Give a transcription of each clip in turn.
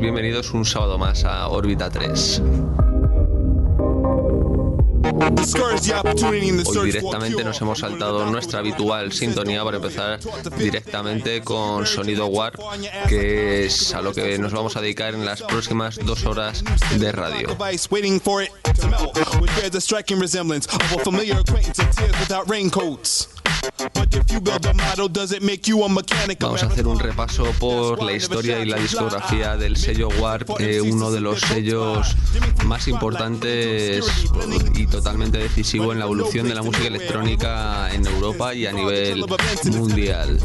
bienvenidos un sábado más a Órbita 3. Hoy directamente nos hemos saltado nuestra habitual sintonía para empezar directamente con Sonido War, que es a lo que nos vamos a dedicar en las próximas dos horas de radio. Vamos a hacer un repaso por la historia y la discografía del sello Warp, eh, uno de los sellos más importantes y totalmente decisivo en la evolución de la música electrónica en Europa y a nivel mundial.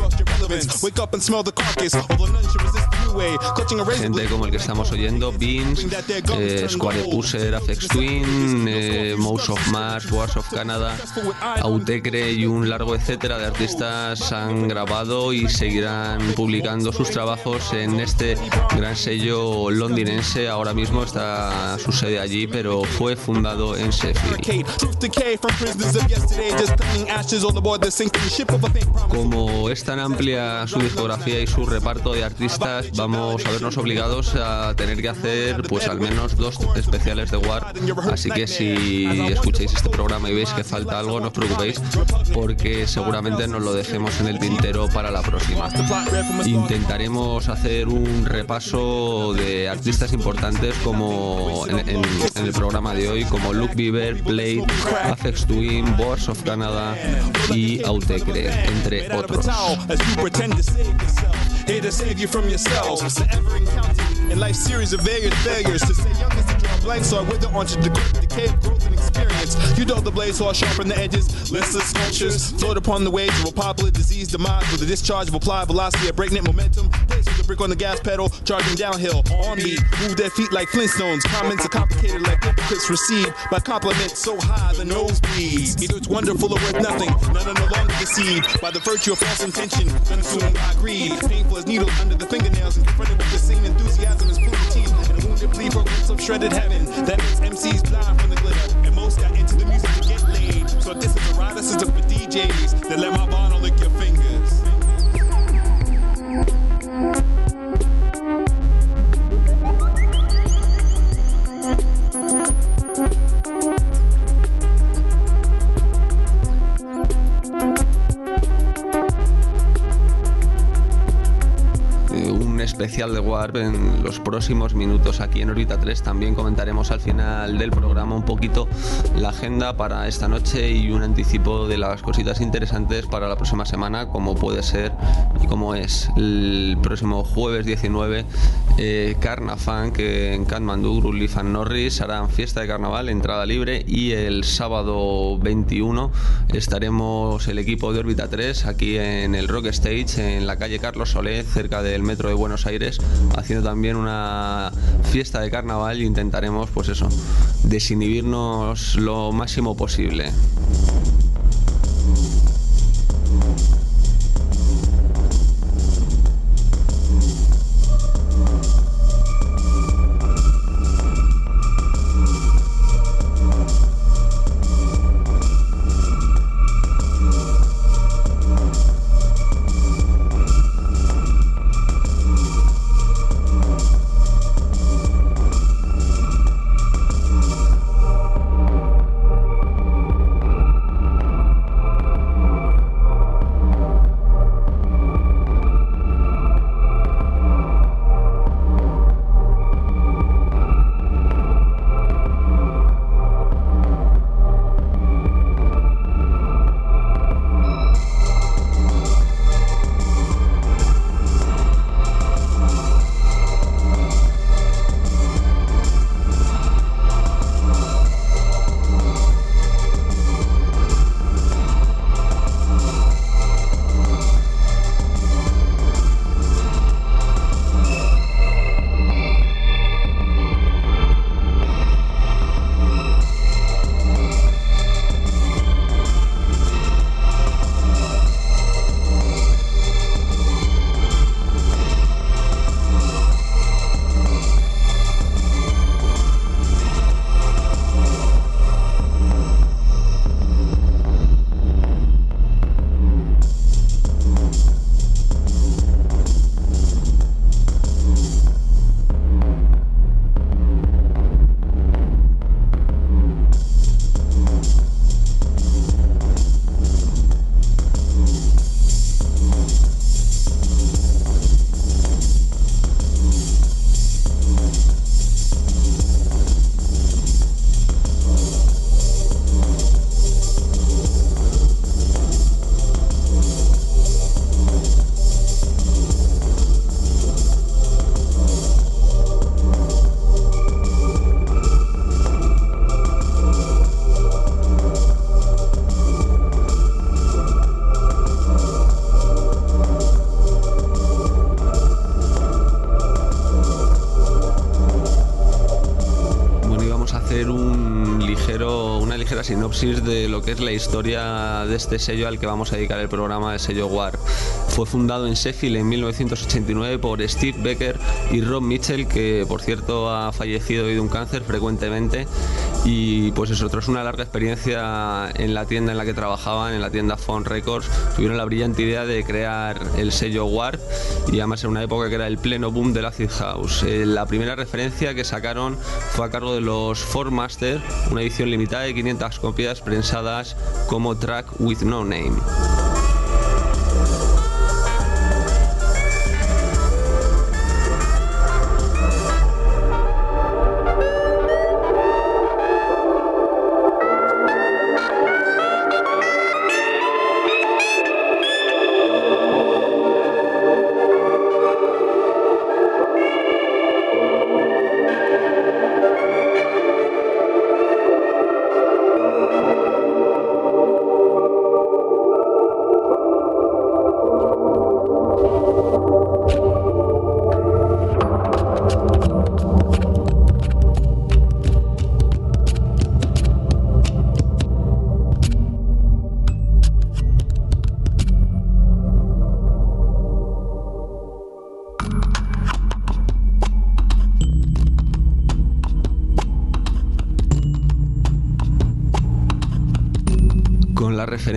Gente como el que estamos oyendo, Beans, eh, Square Afex Twin, eh, Mouse of Mars, Wars of Canada, Autecre y un largo etcétera de artistas han grabado y seguirán publicando sus trabajos en este gran sello londinense. Ahora mismo está su sede allí, pero fue fundado en Sheffield. Como es tan amplia su discografía y su reparto de artistas, vamos a vernos obligados a tener que hacer pues al menos dos especiales de War. Así que si escucháis este programa y veis que falta algo, no os preocupéis porque seguramente nos lo dejemos en el tintero para la próxima. Intentaremos hacer un repaso de artistas importantes como en, el programa de hoy, como Luke Bieber, Blade, Afex Twin, Boards of Canada y Autecre, entre otros. Here to save you from yourselves. In life's series of various failures. To young is blanks, so I wither onto the decay of growth and experience. You know the blades I sharpen the edges. Listless sculptures float upon the waves of a popular disease demise with a discharge of applied velocity at breakneck momentum. Place with a brick on the gas pedal, charging downhill. On beat, move their feet like Flintstones. Comments are complicated like hypocrites received by compliments so high the nose bleeds. Either it's wonderful or worth nothing. None are no longer deceived by the virtue of false intention. Consumed by greed. Painful as needles under the fingernails and confronted with the same enthusiasm as pulling teeth a wounded plea of shredded heaven. That makes MCs blind from the glitter. And most got into the music to get laid. So this is a system for DJs that let my vinyl lick your fingers especial de Warp en los próximos minutos aquí en Orbita 3. También comentaremos al final del programa un poquito la agenda para esta noche y un anticipo de las cositas interesantes para la próxima semana, como puede ser y como es el próximo jueves 19 eh, Carnafan, que en Kathmandu, Grulli Fan Norris harán fiesta de carnaval, entrada libre y el sábado 21 estaremos el equipo de Orbita 3 aquí en el Rock Stage en la calle Carlos Solé, cerca del metro de Buenos Aires haciendo también una fiesta de carnaval e intentaremos pues eso, desinhibirnos lo máximo posible. De lo que es la historia de este sello al que vamos a dedicar el programa de sello Warp. Fue fundado en Sheffield en 1989 por Steve Becker y Rob Mitchell, que por cierto ha fallecido de un cáncer frecuentemente. Y pues eso, tras una larga experiencia en la tienda en la que trabajaban, en la tienda Phone Records, tuvieron la brillante idea de crear el sello Warp y además en una época que era el pleno boom del acid house. Eh, la primera referencia que sacaron fue a cargo de los Four Master, una edición limitada de 500 copias prensadas como track with no name.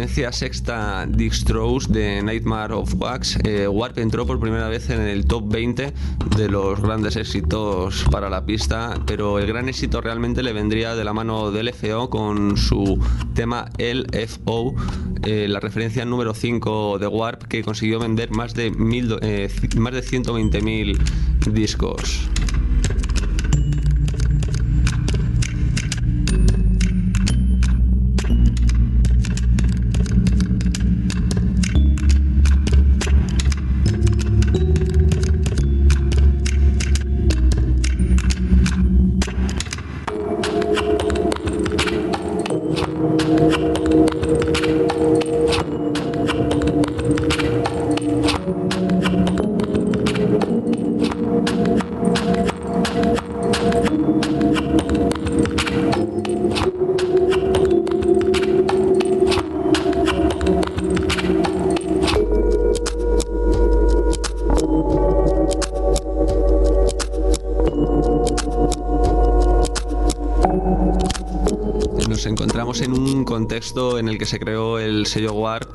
Sexta Dick de Nightmare of Wax, eh, Warp entró por primera vez en el top 20 de los grandes éxitos para la pista, pero el gran éxito realmente le vendría de la mano del FO con su tema LFO, eh, la referencia número 5 de Warp, que consiguió vender más de, mil, eh, más de 120.000 discos. Contexto en el que se creó el sello Warp,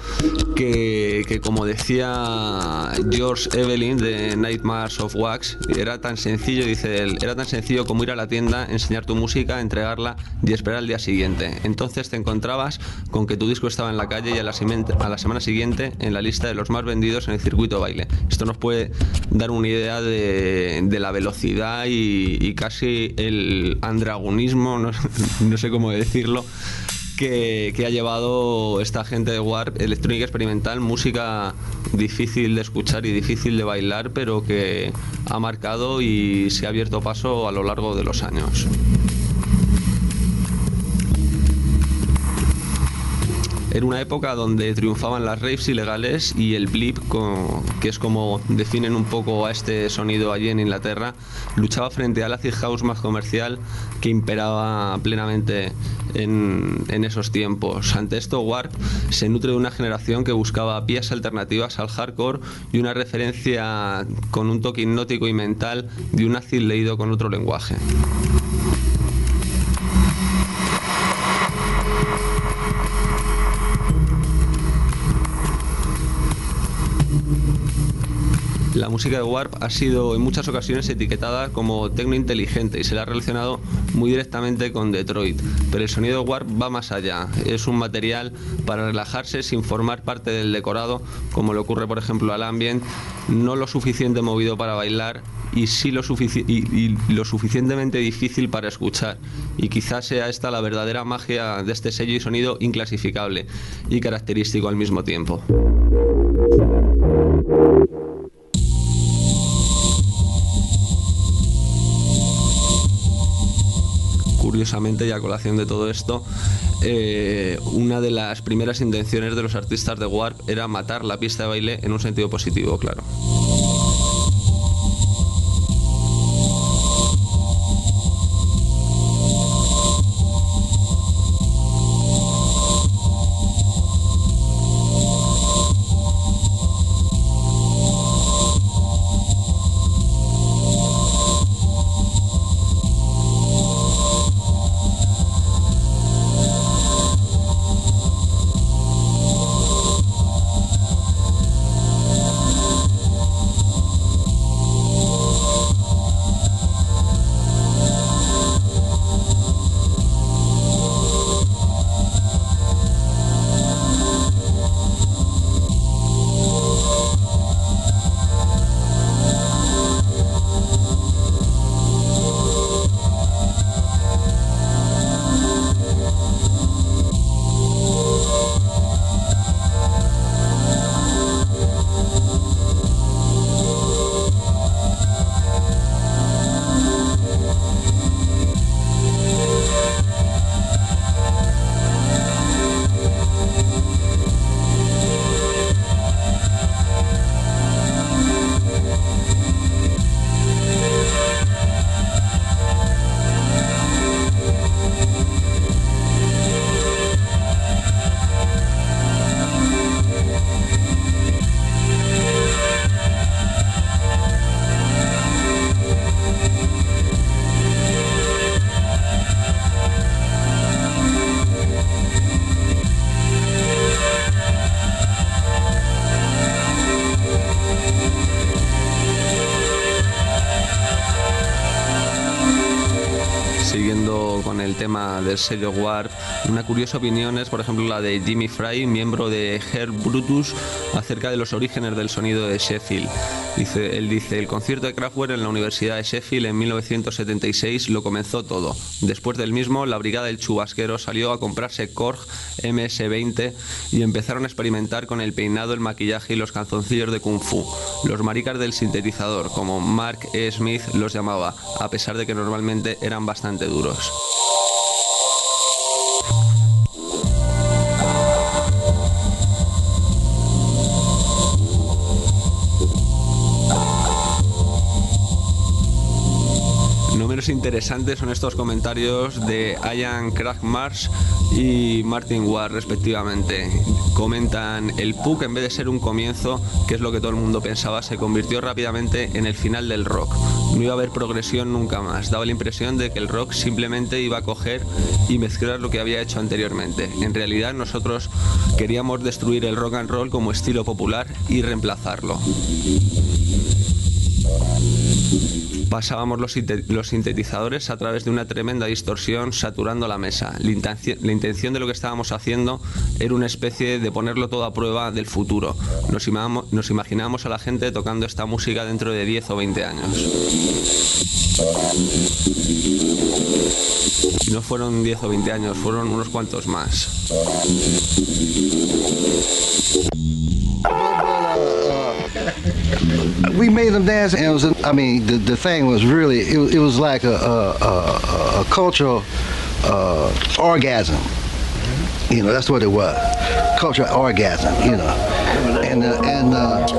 que, como decía George Evelyn de Nightmares of Wax, era tan sencillo, dice él, era tan sencillo como ir a la tienda, enseñar tu música, entregarla y esperar el día siguiente. Entonces te encontrabas con que tu disco estaba en la calle y a la, a la semana siguiente en la lista de los más vendidos en el circuito baile. Esto nos puede dar una idea de, la velocidad y, casi el andragonismo, no sé cómo decirlo, que, ha llevado esta gente de Warp, electrónica experimental, música difícil de escuchar y difícil de bailar, pero que ha marcado y se ha abierto paso a lo largo de los años. Era una época donde triunfaban las raves ilegales y el blip, que es como definen un poco a este sonido allí en Inglaterra, luchaba frente al acid house más comercial que imperaba plenamente en, en, esos tiempos. Ante esto, Warp se nutre de una generación que buscaba vías alternativas al hardcore y una referencia con un toque hipnótico y mental de un acid leído con otro lenguaje. La música de Warp ha sido en muchas ocasiones etiquetada como tecno inteligente y se la ha relacionado muy directamente con Detroit, pero el sonido de Warp va más allá. Es un material para relajarse sin formar parte del decorado, como le ocurre por ejemplo al ambient, no lo suficiente movido para bailar y sí lo, y lo suficientemente difícil para escuchar. Y quizás sea esta la verdadera magia de este sello y sonido inclasificable y característico al mismo tiempo. Curiosamente y a colación de todo esto, eh, una de las primeras intenciones de los artistas de Warp era matar la pista de baile en un sentido positivo, claro. Del sello Warp. Una curiosa opinión es, por ejemplo, la de Jimmy Fry, miembro de Herb Brutus, acerca de los orígenes del sonido de Sheffield. Dice, él dice, el concierto de Kraftwerk en la Universidad de Sheffield en 1976 lo comenzó todo. Después del mismo, la brigada del chubasquero salió a comprarse Korg MS-20 y empezaron a experimentar con el peinado, el maquillaje y los calzoncillos de Kung Fu. Los maricas del sintetizador, como Mark E. Smith los llamaba, a pesar de que normalmente eran bastante duros. Interesantes son estos comentarios de Ian Kragmars y Martin Ward respectivamente. Comentan, el punk en vez de ser un comienzo, que es lo que todo el mundo pensaba, se convirtió rápidamente en el final del rock. No iba a haber progresión nunca más. Daba la impresión de que el rock simplemente iba a coger y mezclar lo que había hecho anteriormente. En realidad nosotros queríamos destruir el rock and roll como estilo popular y reemplazarlo pasábamos los, sintetizadores a través de una tremenda distorsión saturando la mesa. La, intención, de lo que estábamos haciendo era una especie de ponerlo todo a prueba del futuro. Nos imaginábamos a la gente tocando esta música dentro de 10 o 20 años. Y no fueron 10 o 20 años, fueron unos cuantos más. We made them dance, and it was. I mean, the, the thing was really. It, it was like a a, a, a cultural uh, orgasm. You know, that's what it was. Cultural orgasm. You know, and uh, and. Uh,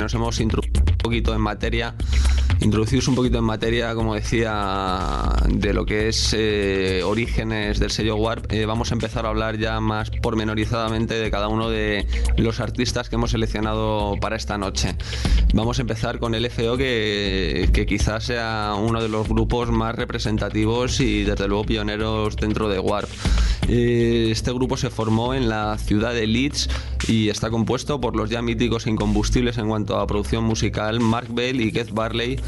nos hemos introducido un poquito en materia, introducidos un poquito en materia, como decía, de lo que es eh, orígenes del sello Warp, eh, vamos a empezar a hablar ya más pormenorizadamente de cada uno de los artistas que hemos seleccionado para esta noche. Vamos a empezar con el FO, que, que quizás sea uno de los grupos más representativos y desde luego pioneros dentro de Warp. Eh, este grupo se formó en la ciudad de Leeds y está compuesto por los ya míticos incombustibles en cuanto a producción musical Mark Bell y Keith Barley.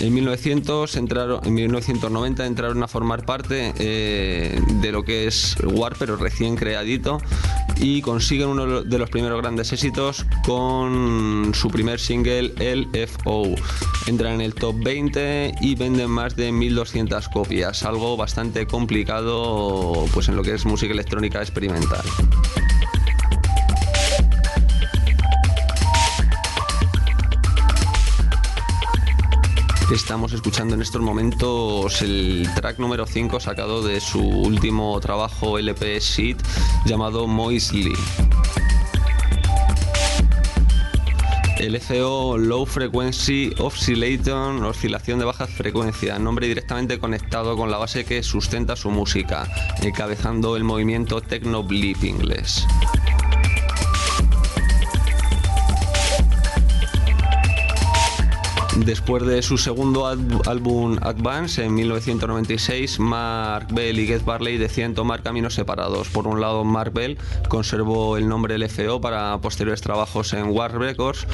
En, 1900 entraron, en 1990 entraron a formar parte eh, de lo que es War, pero recién creadito, y consiguen uno de los primeros grandes éxitos con su primer single, el FO. Entran en el top 20 y venden más de 1200 copias, algo bastante complicado pues en lo que es música electrónica experimental. Estamos escuchando en estos momentos el track número 5 sacado de su último trabajo LP Sheet llamado Moisley. El FO Low Frequency Oscillation, oscilación de baja frecuencia, nombre directamente conectado con la base que sustenta su música, encabezando el movimiento Techno Bleep inglés. Después de su segundo álbum Advance en 1996, Mark Bell y Get Barley deciden tomar caminos separados. Por un lado, Mark Bell conservó el nombre LFO para posteriores trabajos en War Records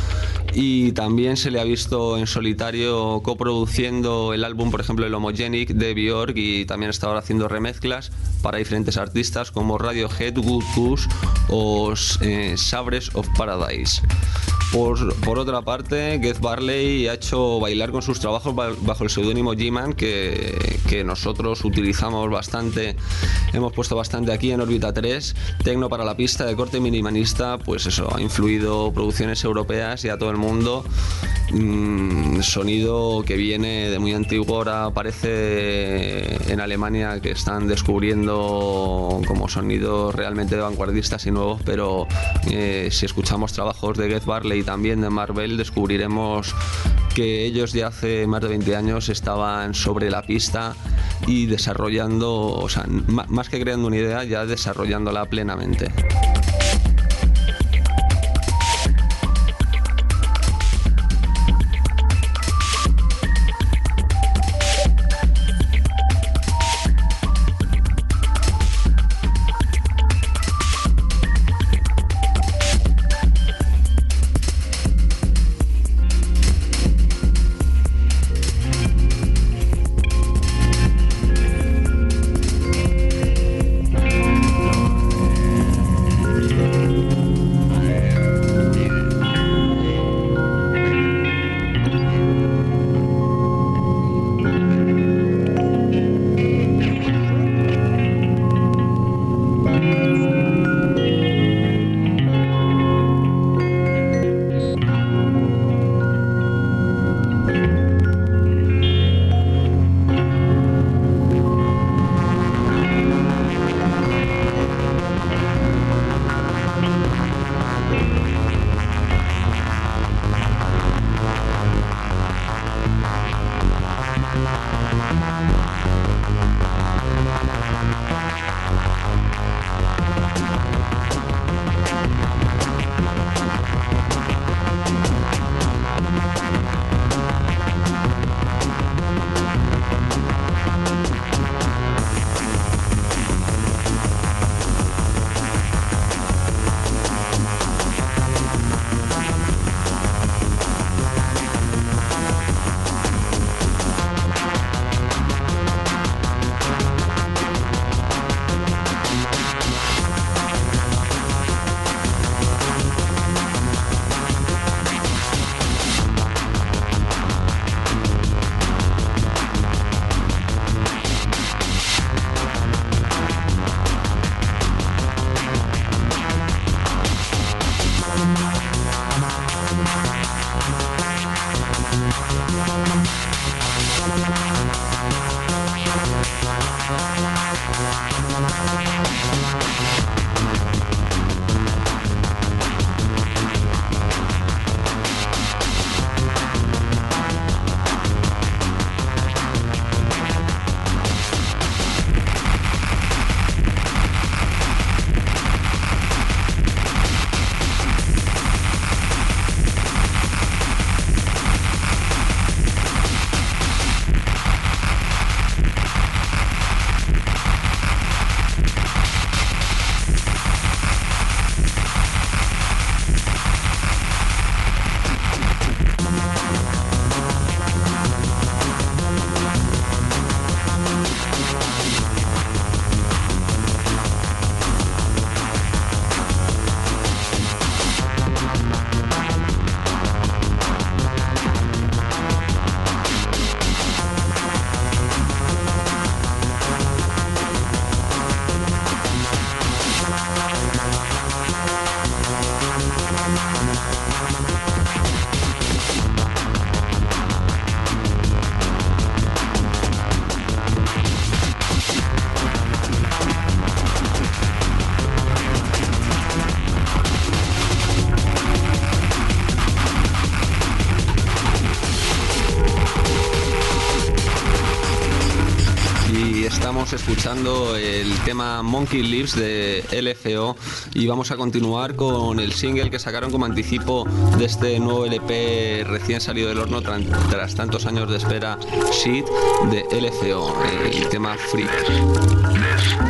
y también se le ha visto en solitario coproduciendo el álbum, por ejemplo, el Homogenic de Björk y también está ahora haciendo remezclas para diferentes artistas como Radiohead, Good Goose o eh, Sabres of Paradise. Por, por, otra parte, Get Barley ha hecho bailar con sus trabajos bajo el seudónimo G-Man, que, que, nosotros utilizamos bastante, hemos puesto bastante aquí en órbita 3. Tecno para la pista de corte minimalista, pues eso, ha influido producciones europeas y a todo el mundo. Mm, sonido que viene de muy antiguo, ahora aparece en Alemania que están descubriendo como sonidos realmente vanguardistas y nuevos, pero eh, si escuchamos trabajos de Get Barley y también de Marvel, descubriremos que ellos ya hace más de 20 años estaban sobre la pista y desarrollando, o sea, más que creando una idea, ya desarrollándola plenamente. El tema Monkey Lips de LFO y vamos a continuar con el single que sacaron como anticipo de este nuevo LP recién salido del horno tras tantos años de espera, Shit de LFO, el tema Freak.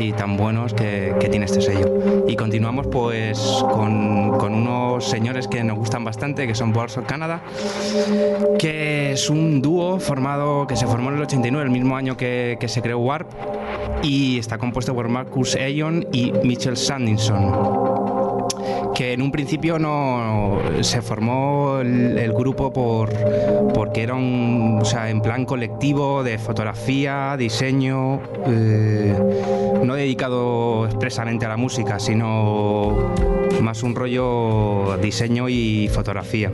Y tan buenos que, tiene este sello. Y continuamos pues con, unos señores que nos gustan bastante, que son of Canada, que es un dúo formado, que se formó en el 89, el mismo año que, se creó Warp, y está compuesto por Marcus Ayon y Mitchell Sandinson que en un principio no se formó el, grupo por porque era un o sea, en plan colectivo de fotografía, diseño, eh, dedicado expresamente a la música, sino más un rollo diseño y fotografía.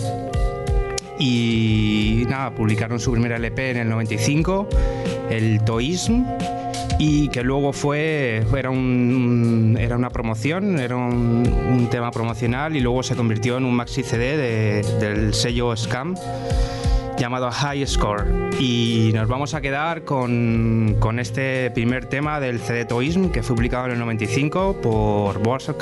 Y nada, publicaron su primer LP en el 95, el Toism, y que luego fue era un era una promoción era un, tema promocional y luego se convirtió en un maxi CD de- del sello Scam llamado High Score. Y nos vamos a quedar con, con este primer tema del CD Toism que fue publicado en el 95 por Boards of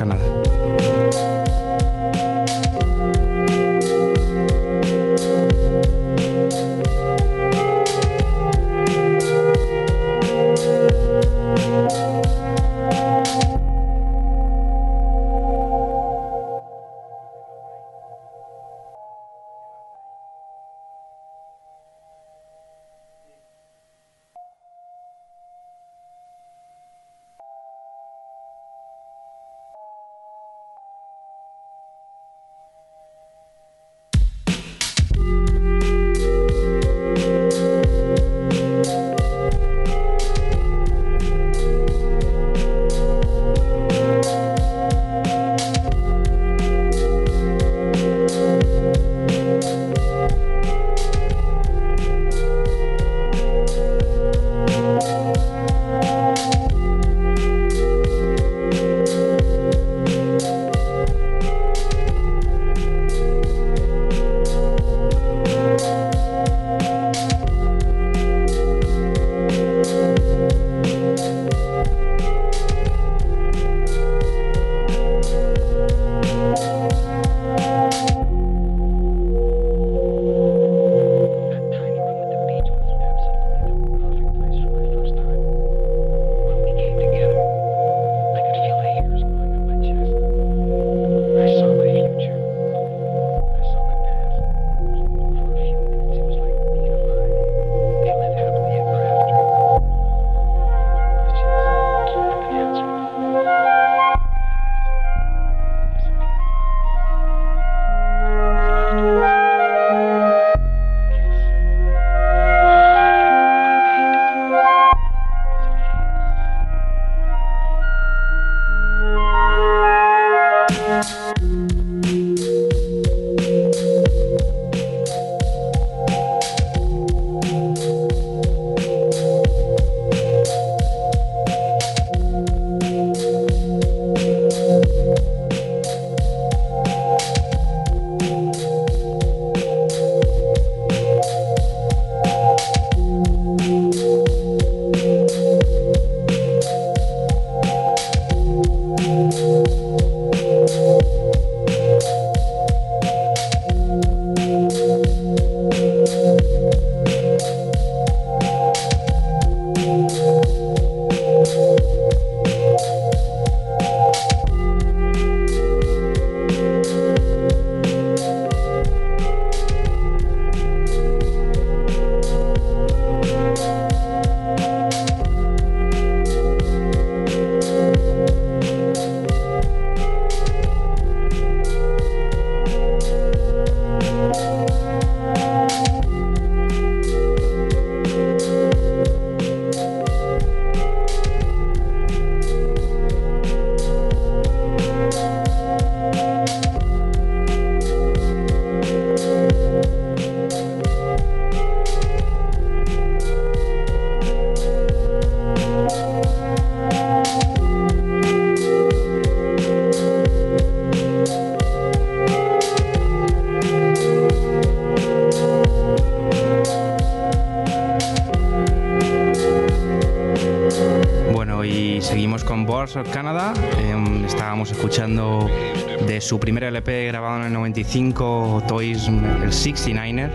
LP grabado en el 95, Toys, el 69er.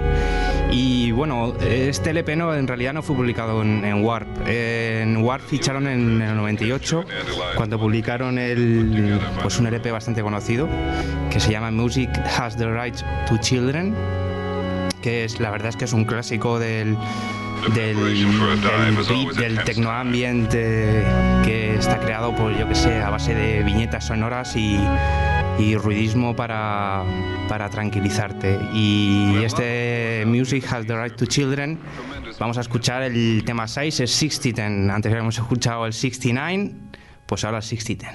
Y bueno, este LP no, en realidad no fue publicado en, Warp. en Warp ficharon en, el 98, cuando publicaron el, pues un LP bastante conocido, que se llama Music Has the Right to Children, que es, la verdad es que es un clásico del del, del, del tecnoambiente que está creado, por yo que sé, a base de viñetas sonoras y, y ruidismo para, para tranquilizarte. Y este Music Has the Right to Children, vamos a escuchar el tema 6, es 6010. Antes habíamos escuchado el 69, pues ahora el 6010.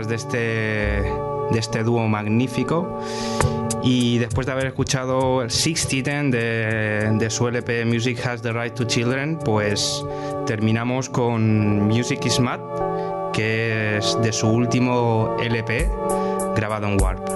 De este, de este dúo magnífico. Y después de haber escuchado el 6010 de, de su LP Music Has the Right to Children, pues terminamos con Music is Mad, que es de su último LP grabado en Warp.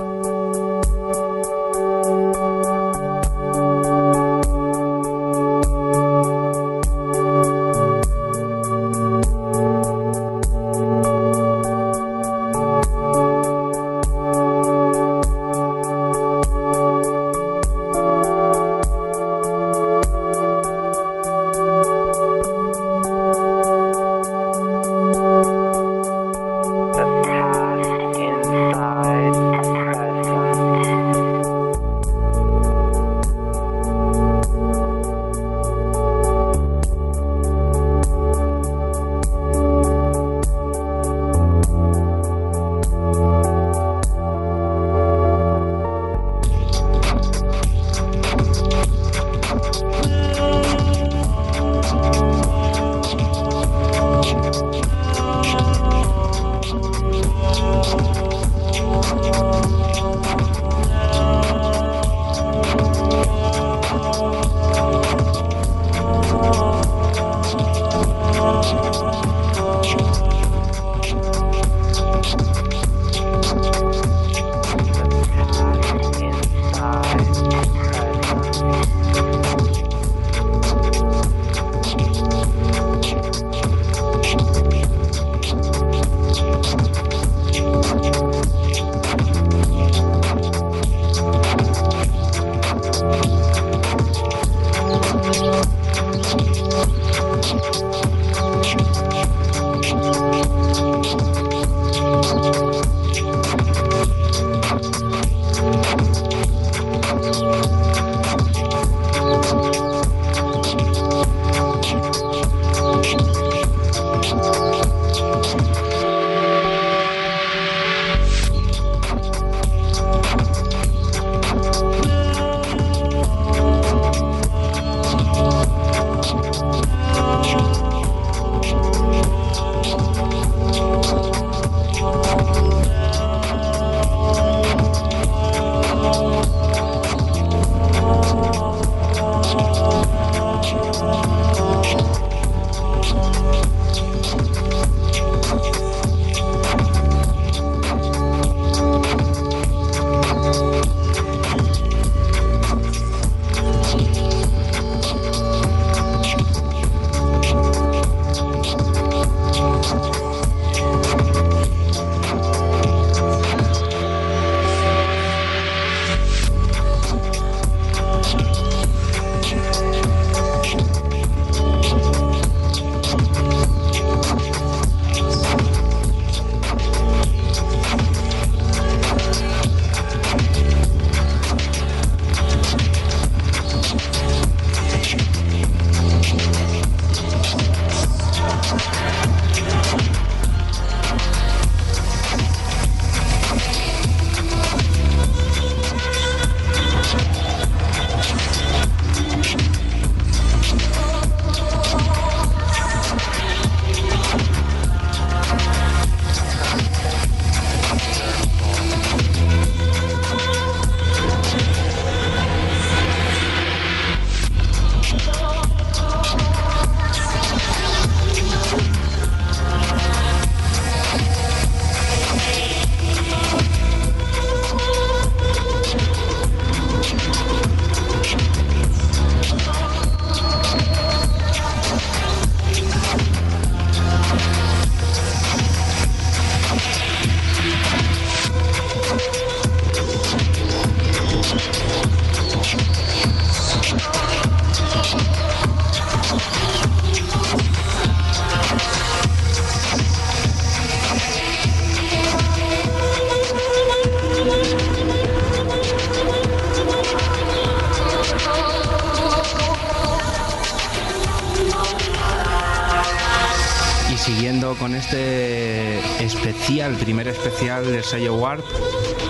Especial del sello Warp.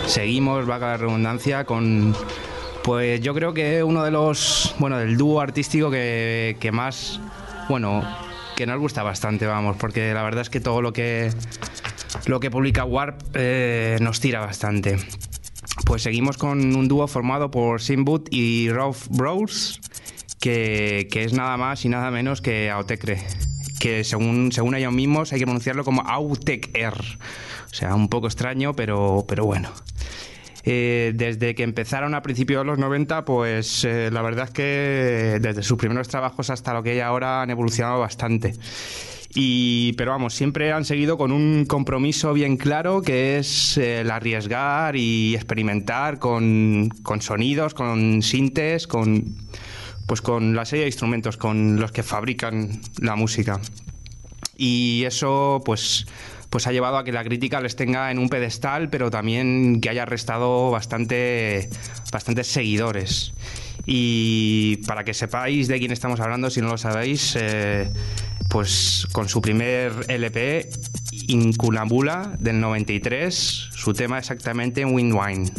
Seguimos, vaga la redundancia, con pues yo creo que uno de los, bueno, del dúo artístico que, que más, bueno, que nos gusta bastante, vamos, porque la verdad es que todo lo que lo que publica Warp eh, nos tira bastante. Pues seguimos con un dúo formado por Simboot y Rolf Bros, que, que, es nada más y nada menos que Autecre, que según, según ellos mismos hay que pronunciarlo como Autec-R. O sea, un poco extraño, pero, pero bueno. Eh, desde que empezaron a principios de los 90, pues eh, la verdad es que desde sus primeros trabajos hasta lo que hay ahora han evolucionado bastante. Y, pero vamos, siempre han seguido con un compromiso bien claro que es el arriesgar y experimentar con, con sonidos, con sintes, con, pues con la serie de instrumentos con los que fabrican la música. Y eso, pues pues ha llevado a que la crítica les tenga en un pedestal, pero también que haya restado bastante, bastantes seguidores. Y para que sepáis de quién estamos hablando, si no lo sabéis, eh, pues con su primer LP, Incunabula, del 93, su tema exactamente Wind Wine.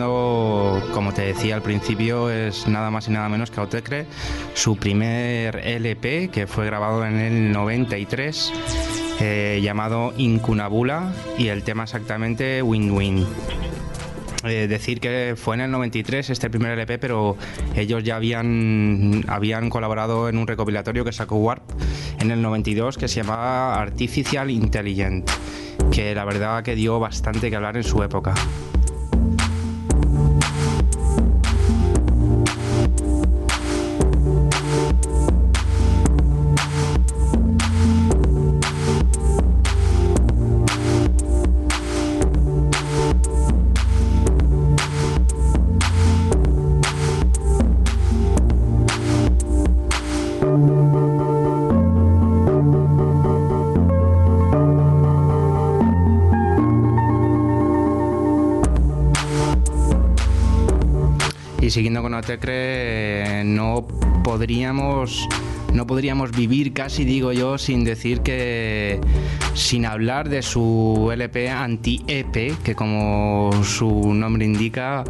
Como te decía al principio, es nada más y nada menos que Autecre, su primer LP que fue grabado en el 93, eh, llamado Incunabula y el tema exactamente Win Win. eh, decir que fue en el 93 este primer LP, pero ellos ya habían, habían colaborado en un recopilatorio que sacó Warp en el 92 que se llamaba Artificial Intelligent, que la verdad que dio bastante que hablar en su época. Siguiendo con Otecre, no podríamos no podríamos vivir casi, digo yo, sin decir que, sin hablar de su LP anti-EP, que como su nombre indica,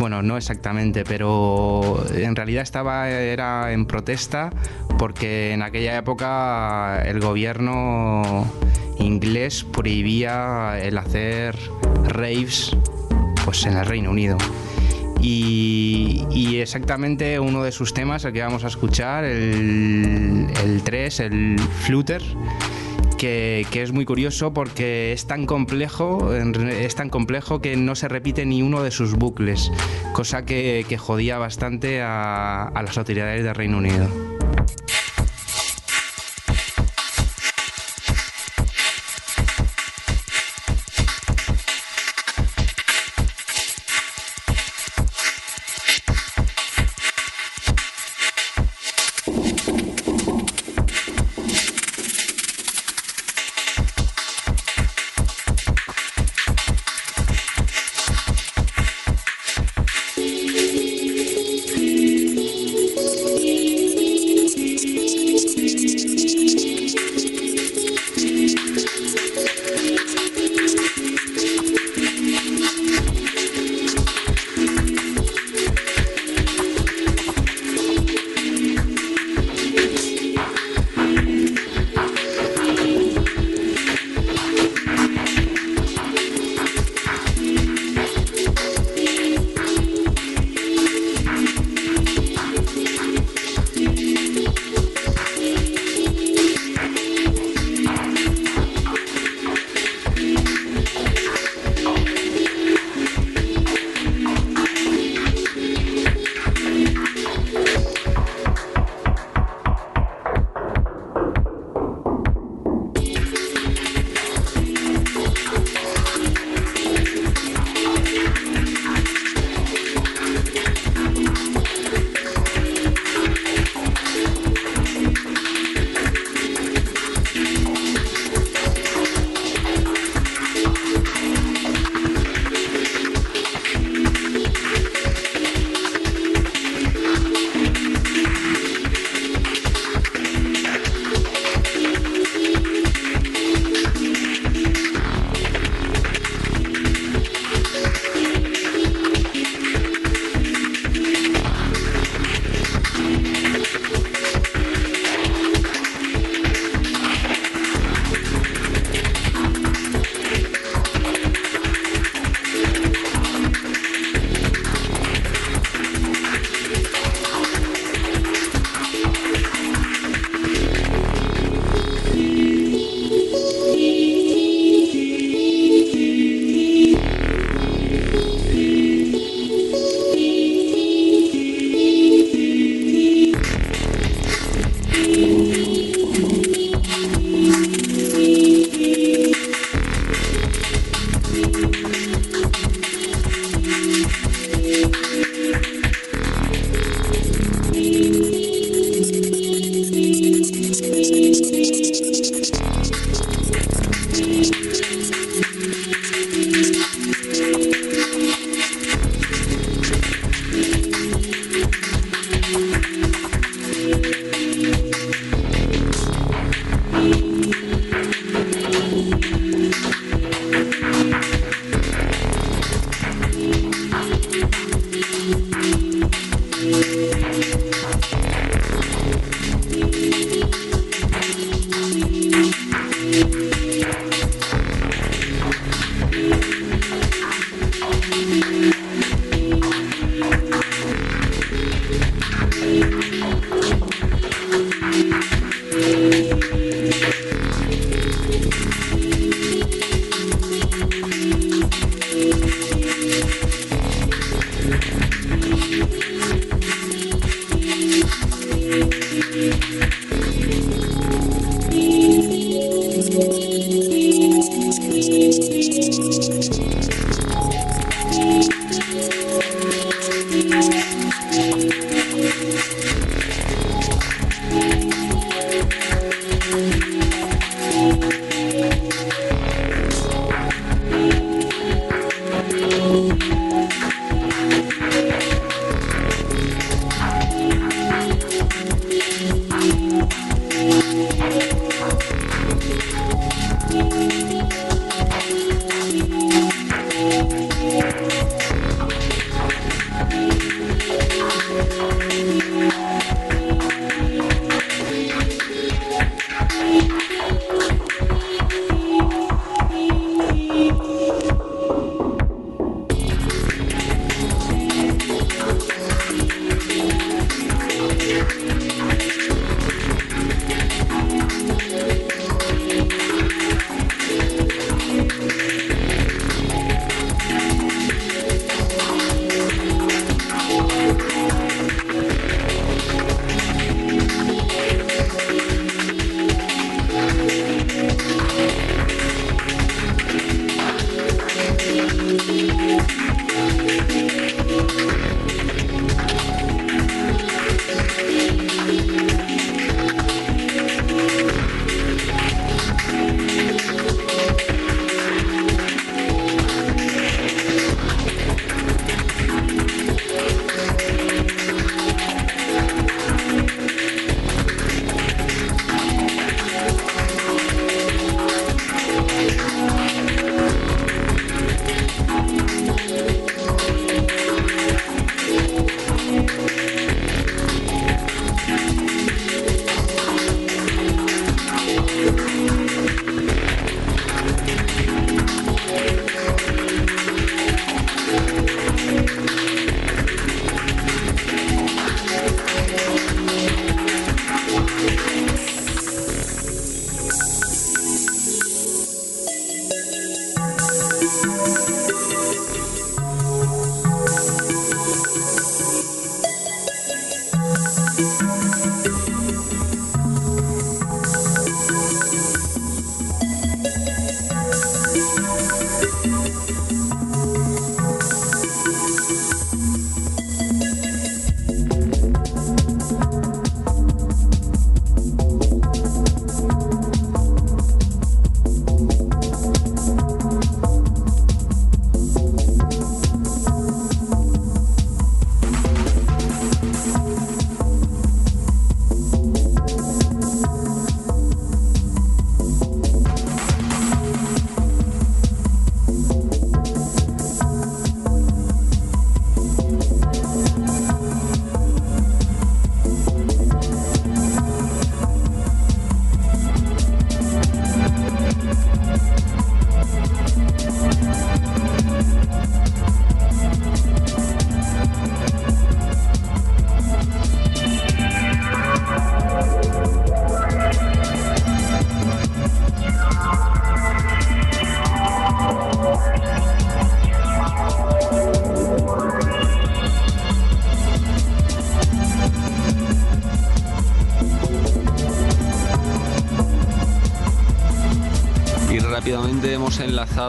bueno, no exactamente, pero en realidad estaba, era en protesta porque en aquella época el gobierno inglés prohibía el hacer raves pues en el Reino Unido. Y, exactamente uno de sus temas, el que vamos a escuchar, el, 3, el Flutter, que, es muy curioso porque es tan complejo, es tan complejo que no se repite ni uno de sus bucles, cosa que, jodía bastante a, a las autoridades del Reino Unido.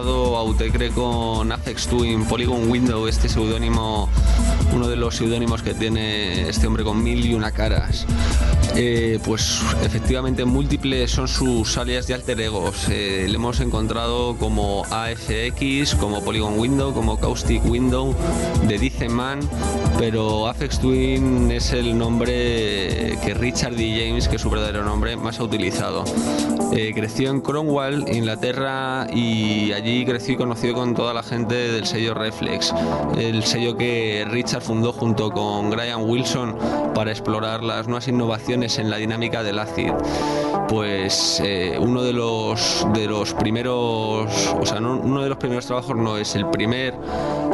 Hemos enlazado a Utecre con Afex Twin, Polygon Window, este seudónimo, uno de los seudónimos que tiene este hombre con mil y una caras. Eh, pues efectivamente múltiples son sus alias de alter egos. Eh, le hemos encontrado como AFX, como Polygon Window, como Caustic Window, de Dice Man, pero Afex Twin es el nombre que Richard D. James, que es su verdadero nombre, más ha utilizado. Eh, creció en Cromwell, Inglaterra, y allí creció y conoció con toda la gente del sello Reflex, el sello que Richard fundó junto con Brian Wilson para explorar las nuevas innovaciones en la dinámica del acid. Pues eh, uno de los de los primeros, o sea, uno de los primeros trabajos no es el primer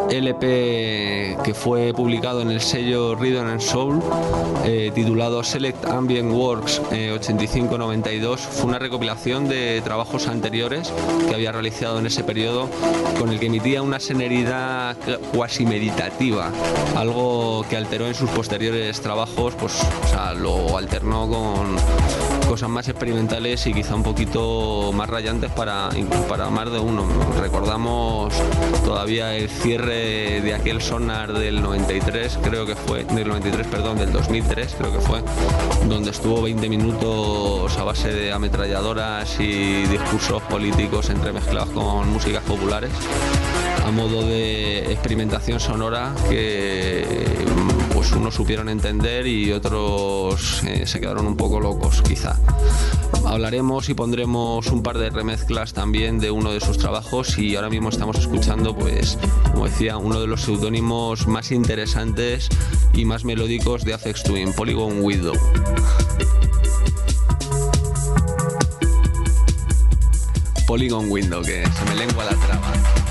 LP que fue publicado en el sello Rhythm and Soul, eh, titulado Select Ambient Works 85-92, fue una recopilación de trabajos anteriores que había realizado en ese periodo con el que emitía una seneridad cuasi meditativa, algo que alteró en sus posteriores trabajos, pues lo alternó con cosas más experimentales y quizá un poquito más rayantes para, para más de uno. Recordamos todavía el cierre de aquel sonar del 93, creo que fue, del 93, perdón, del 2003, creo que fue, donde estuvo 20 minutos a base de ametralladoras y discursos políticos entremezclados con músicas populares a modo de experimentación sonora que unos supieron entender y otros eh, se quedaron un poco locos, quizá. Hablaremos y pondremos un par de remezclas también de uno de sus trabajos y ahora mismo estamos escuchando, pues, como decía, uno de los seudónimos más interesantes y más melódicos de Afex Twin, Polygon Widow. Polygon Window, que se me lengua la traba.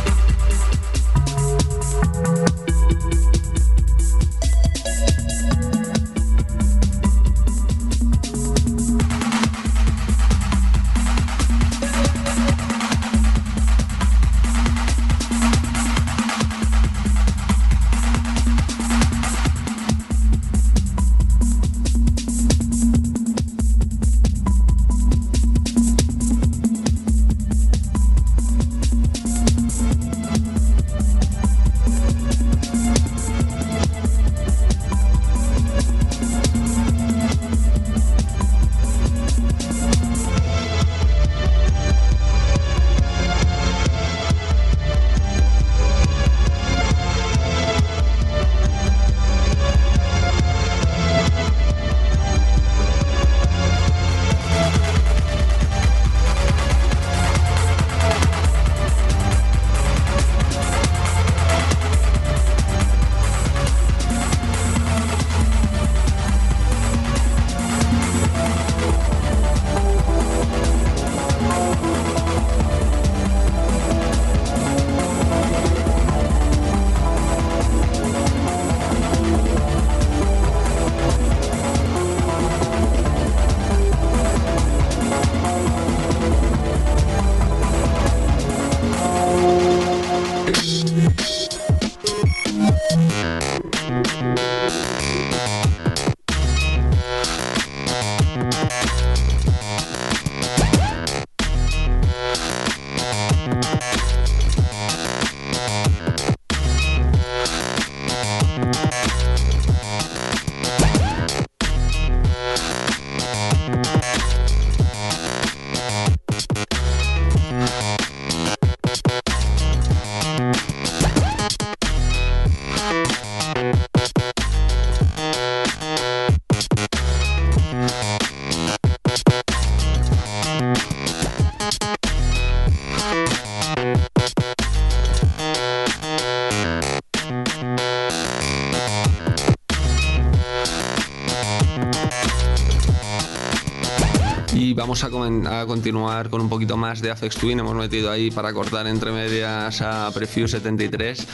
A, continuar con un poquito más de Afex Twin. Hemos metido ahí para cortar entre medias a Prefuse 73.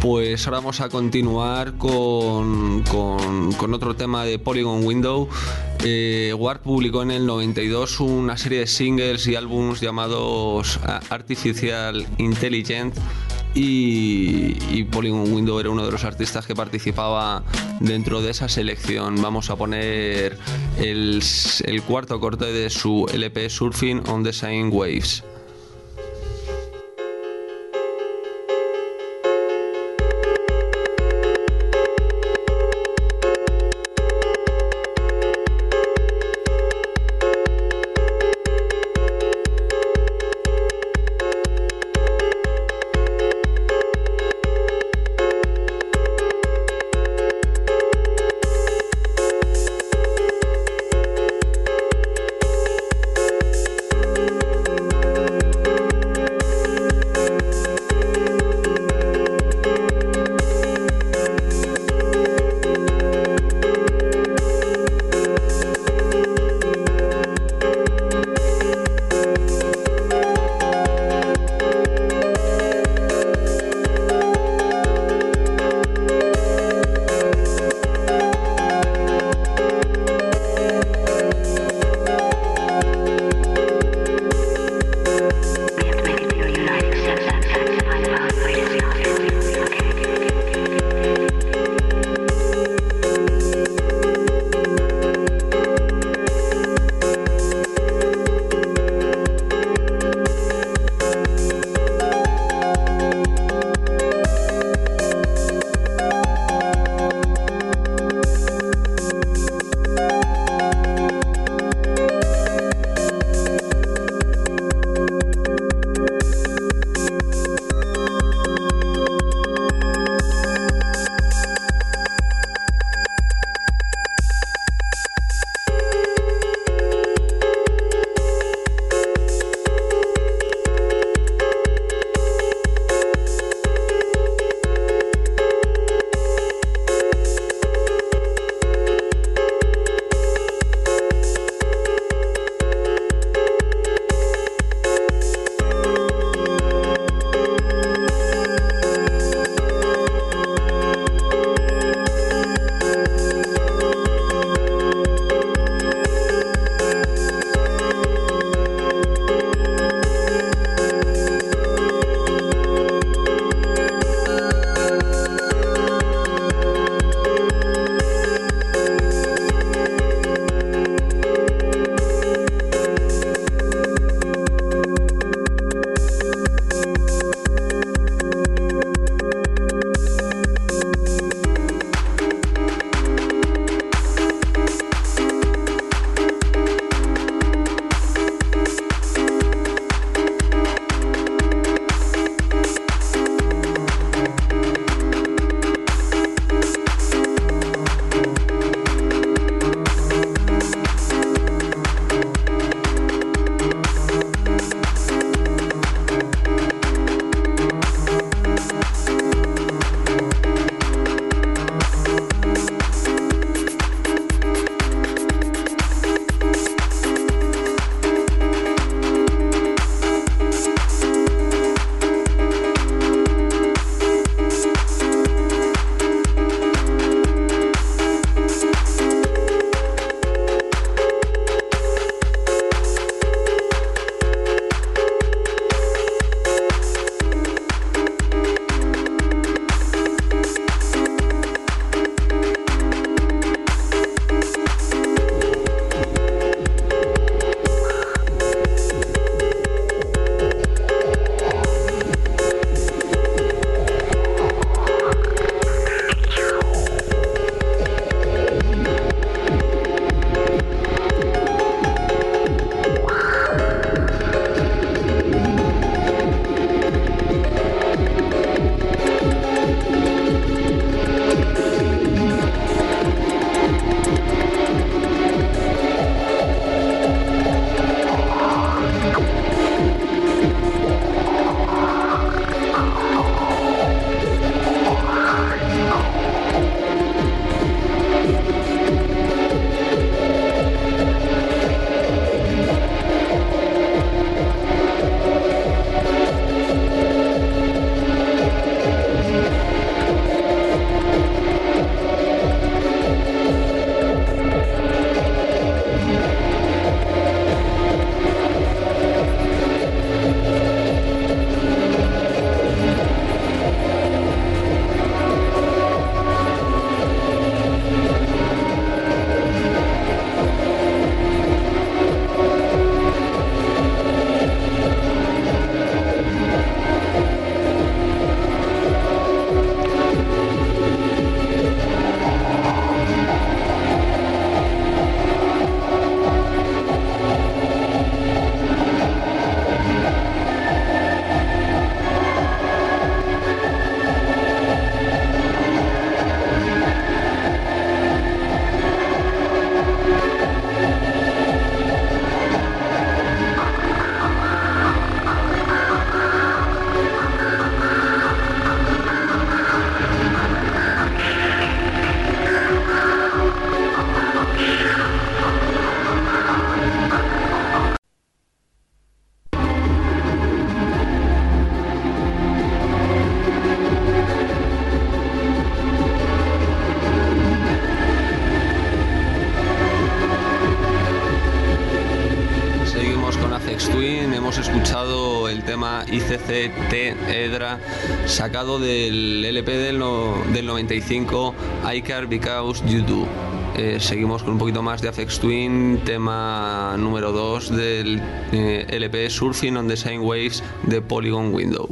Pues ahora vamos a continuar con, con, otro tema de Polygon Window. Eh, Warp publicó en el 92 una serie de singles y álbums llamados Artificial Intelligent y, y Polygon Window era uno de los artistas que participaba dentro de esa selección. Vamos a poner el, cuarto corte de su LP Surfing on the Same Waves. Sacado del LP del, del 95, I Care Because You Do. Seguimos con un poquito más de Afex Twin, tema número 2 del eh, LP Surfing on the Same Waves de Polygon Window.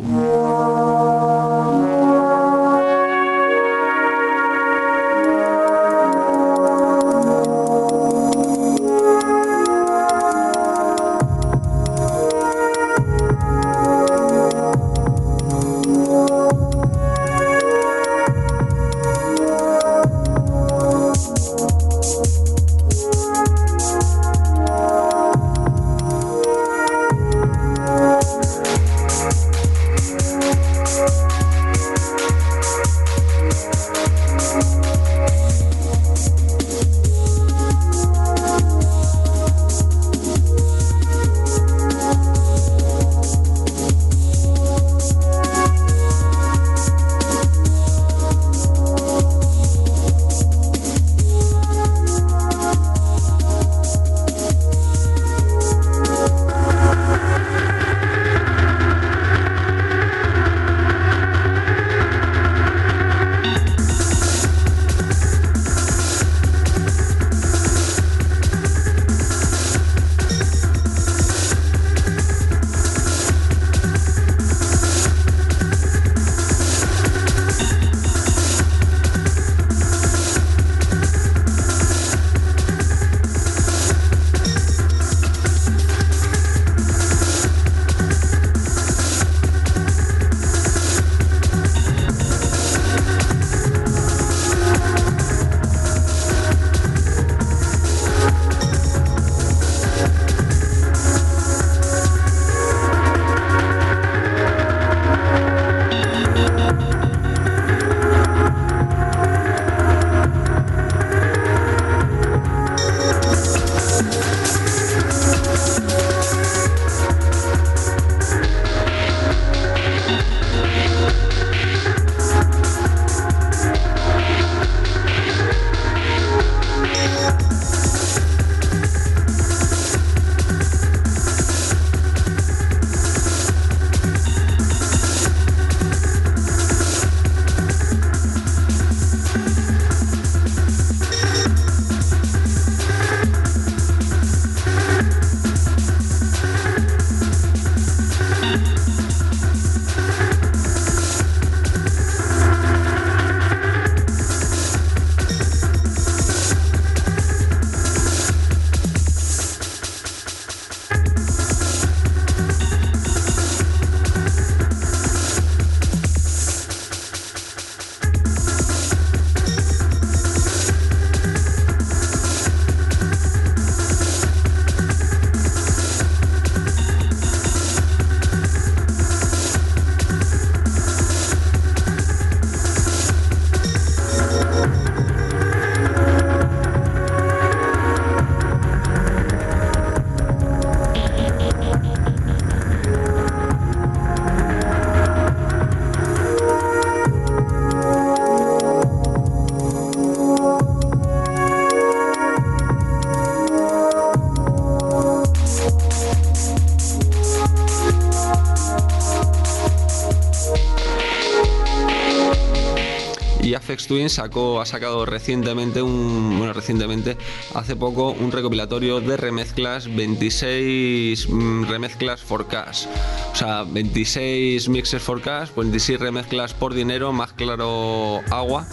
Twin sacó, ha sacado recientemente un, bueno, recientemente, hace poco, un recopilatorio de remezclas, 26 mm, remezclas for cash. O sea, 26 mixes for cash, 26 remezclas por dinero, más claro agua.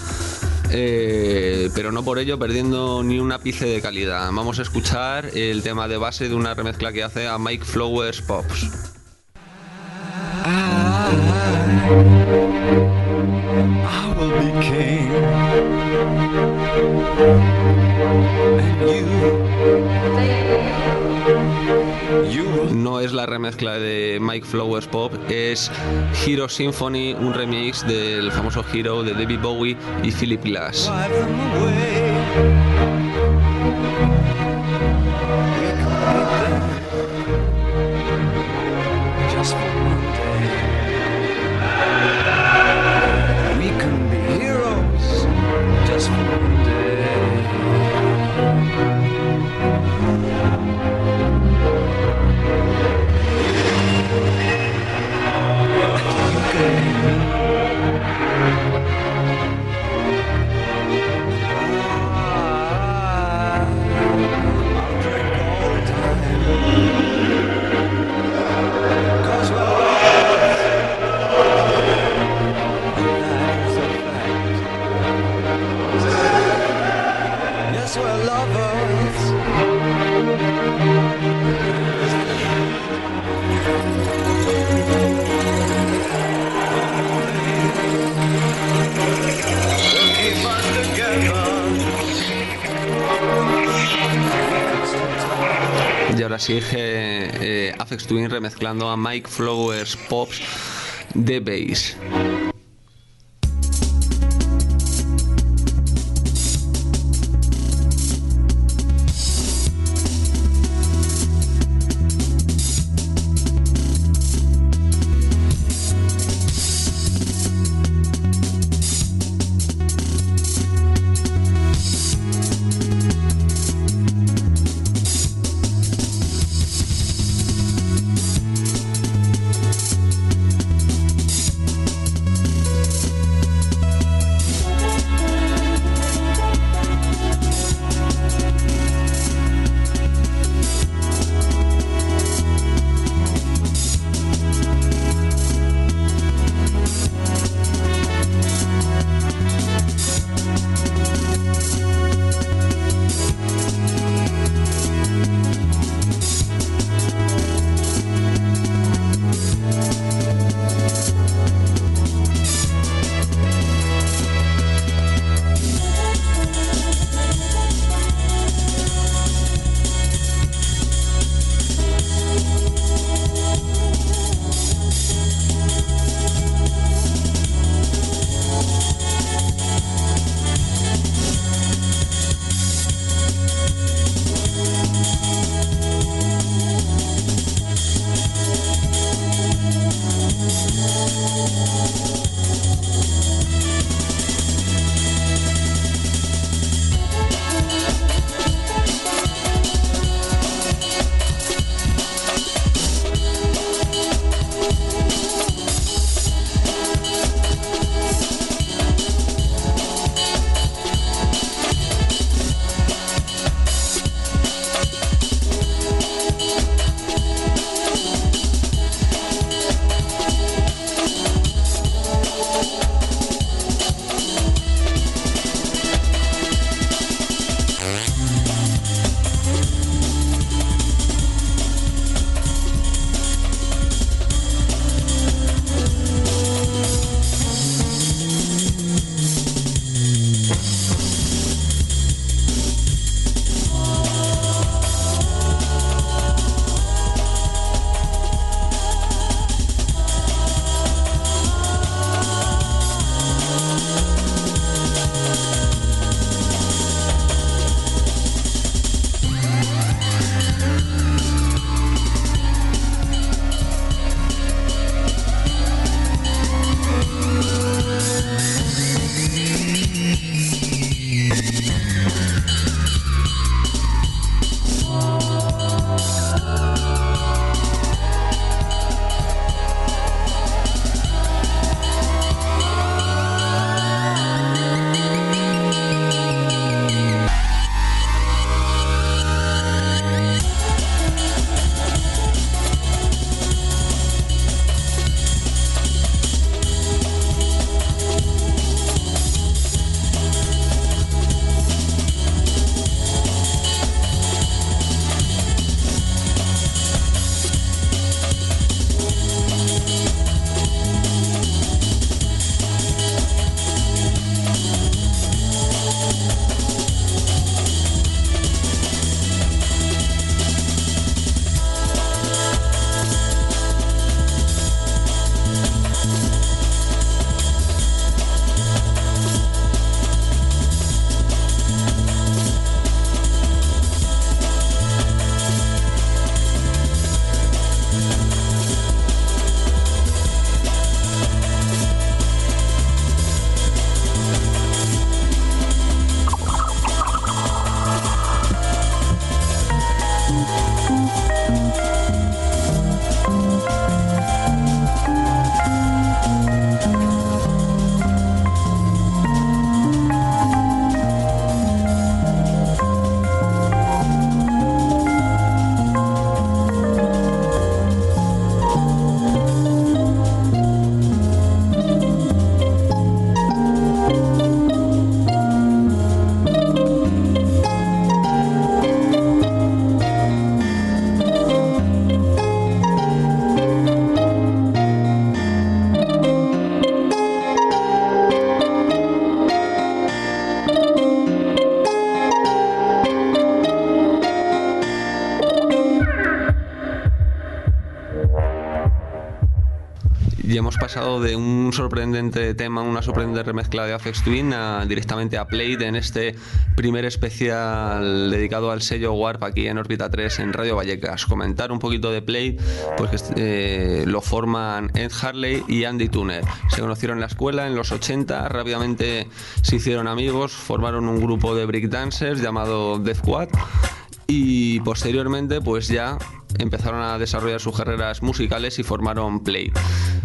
Eh, pero no por ello perdiendo ni un ápice de calidad. Vamos a escuchar el tema de base de una remezcla que hace a Mike Flowers Pops. No es la remezcla de Mike Flowers Pop, es Hero Symphony, un remix del famoso Hero de David Bowie y Philip Glass. Exige eh, Afex Twin remezclando a Mike Flowers Pops de Bass. Pasado de un sorprendente tema, una sorprendente remezcla de Afex Twin directamente a Play en este primer especial dedicado al sello Warp aquí en Órbita 3 en Radio Vallecas. Comentar un poquito de Play, pues eh, lo forman Ed Harley y Andy Tuner. Se conocieron en la escuela en los 80, rápidamente se hicieron amigos, formaron un grupo de breakdancers llamado Death Quad y posteriormente pues ya empezaron a desarrollar sus carreras musicales y formaron Play.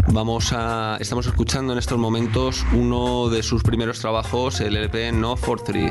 Vamos a estamos escuchando en estos momentos uno de sus primeros trabajos, el LP No for Three.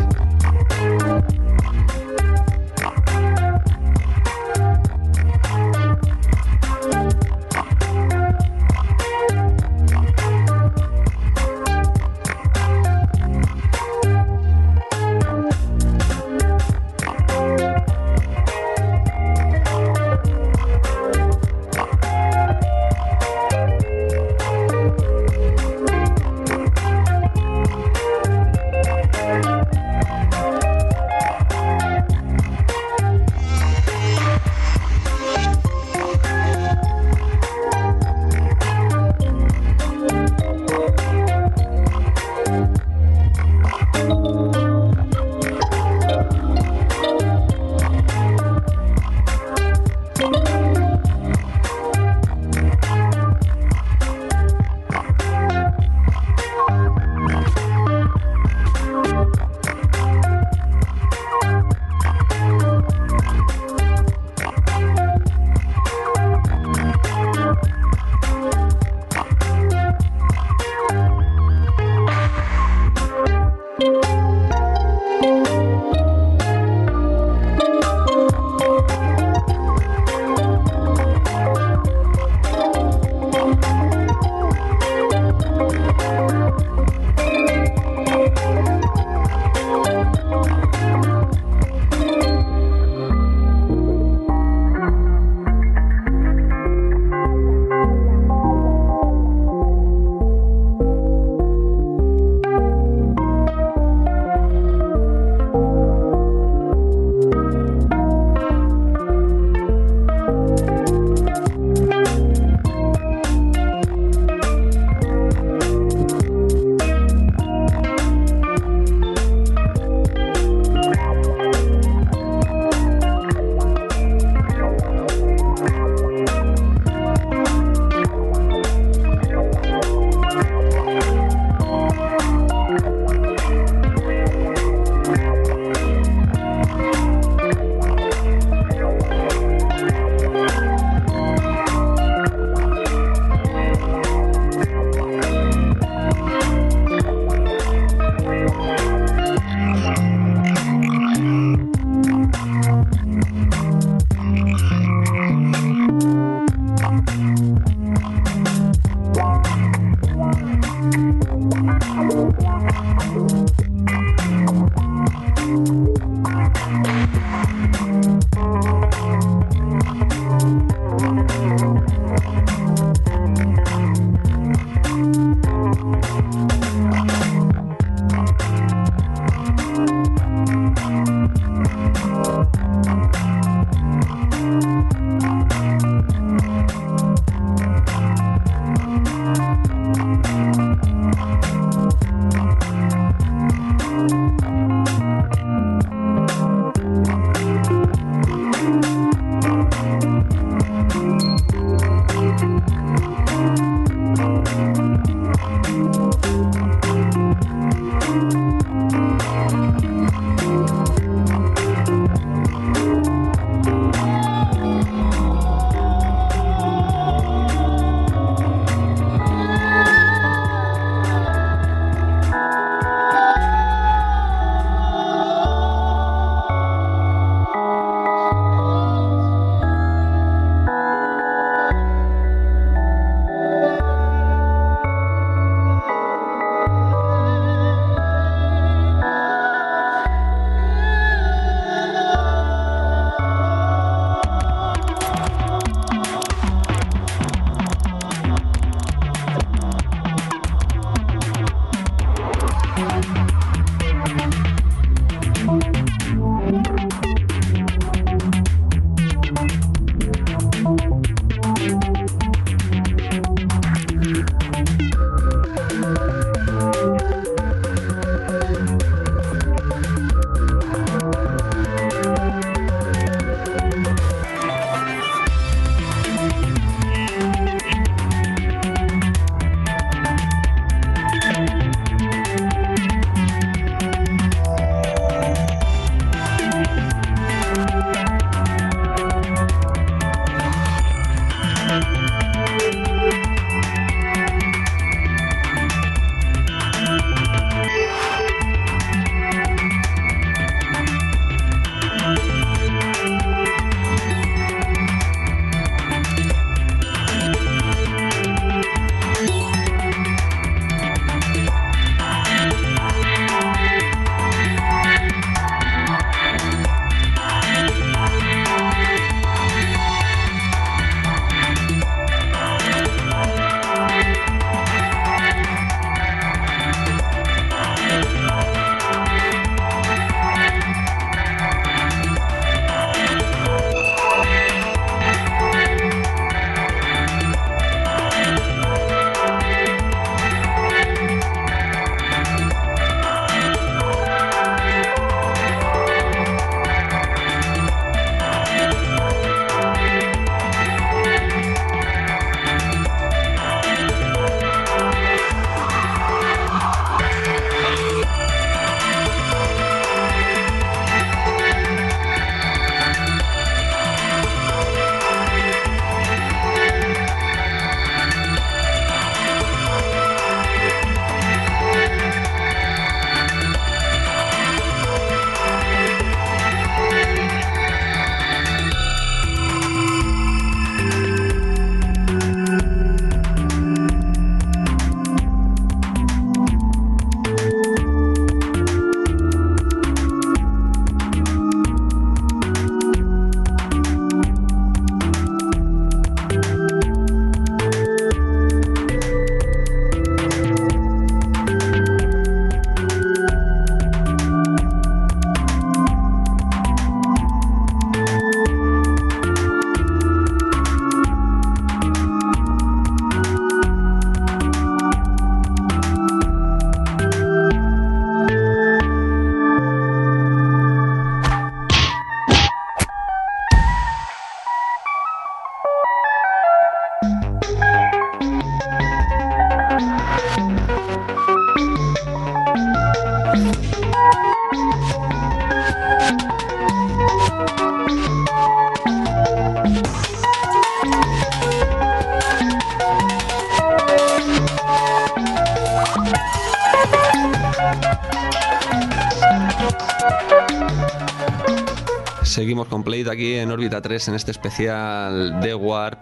Aquí en órbita 3 en este especial de Warp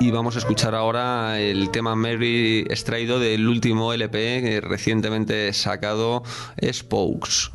y vamos a escuchar ahora el tema Mary extraído del último LP que recientemente sacado Spokes.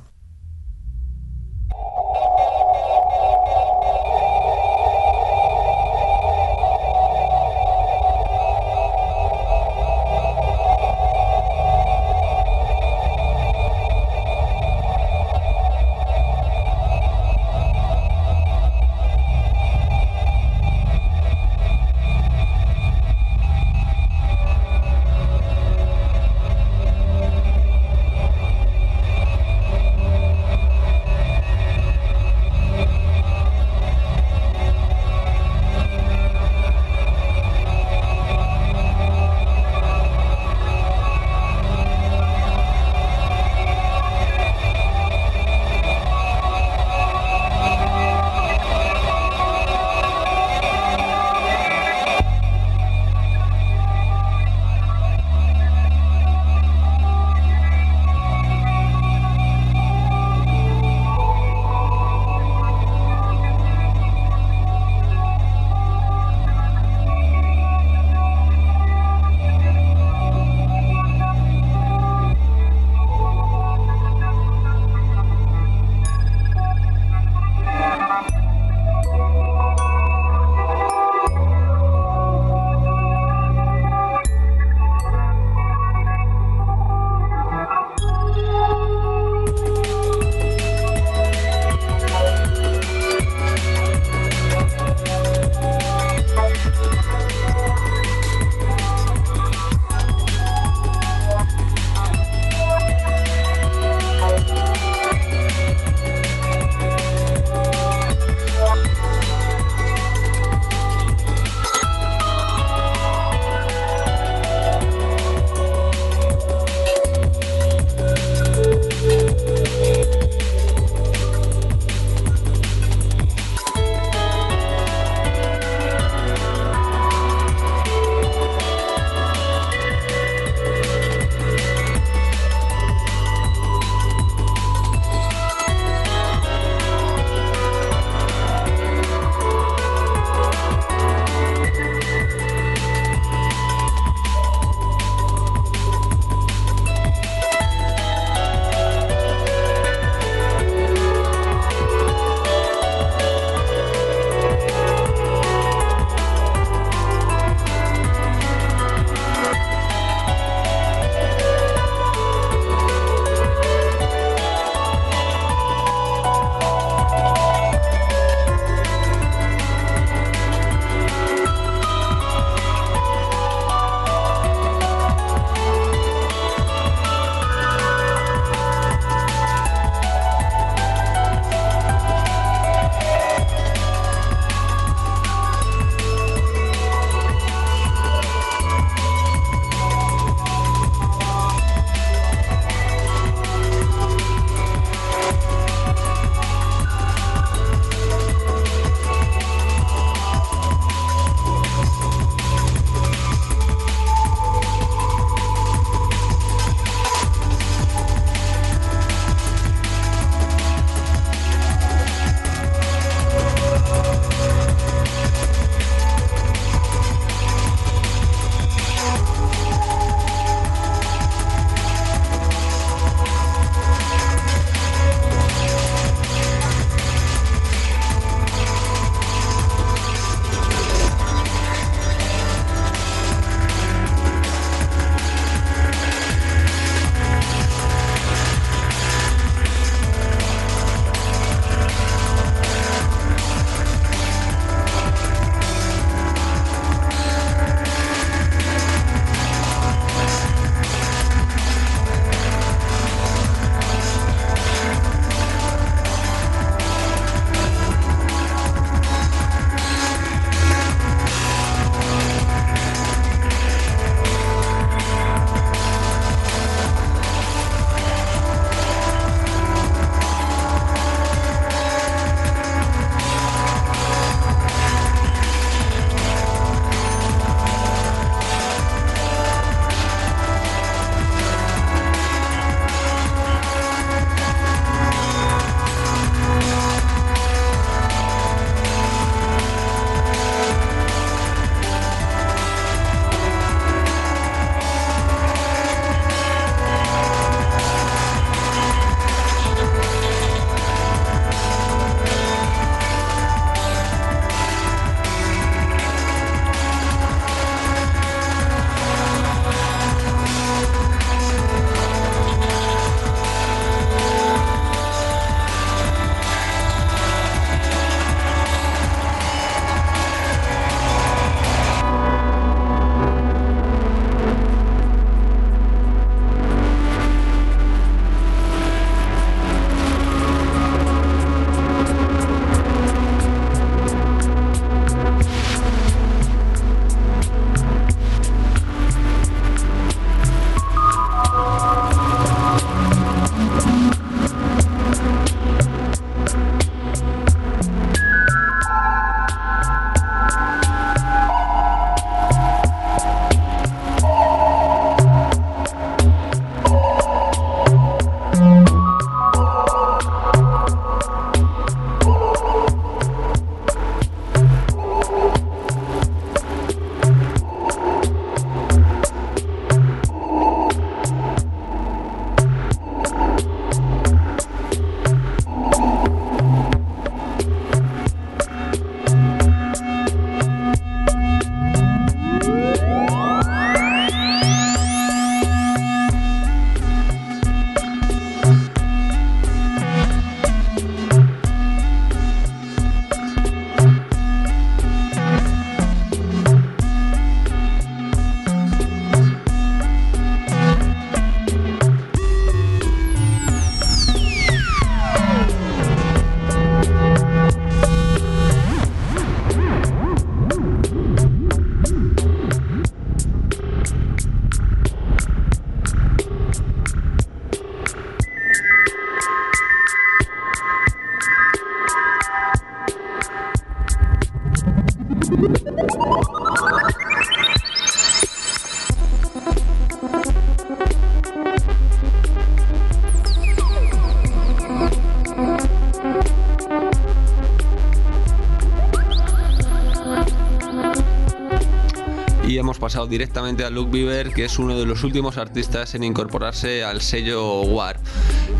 Directamente a Luke Bieber, que es uno de los últimos artistas en incorporarse al sello War.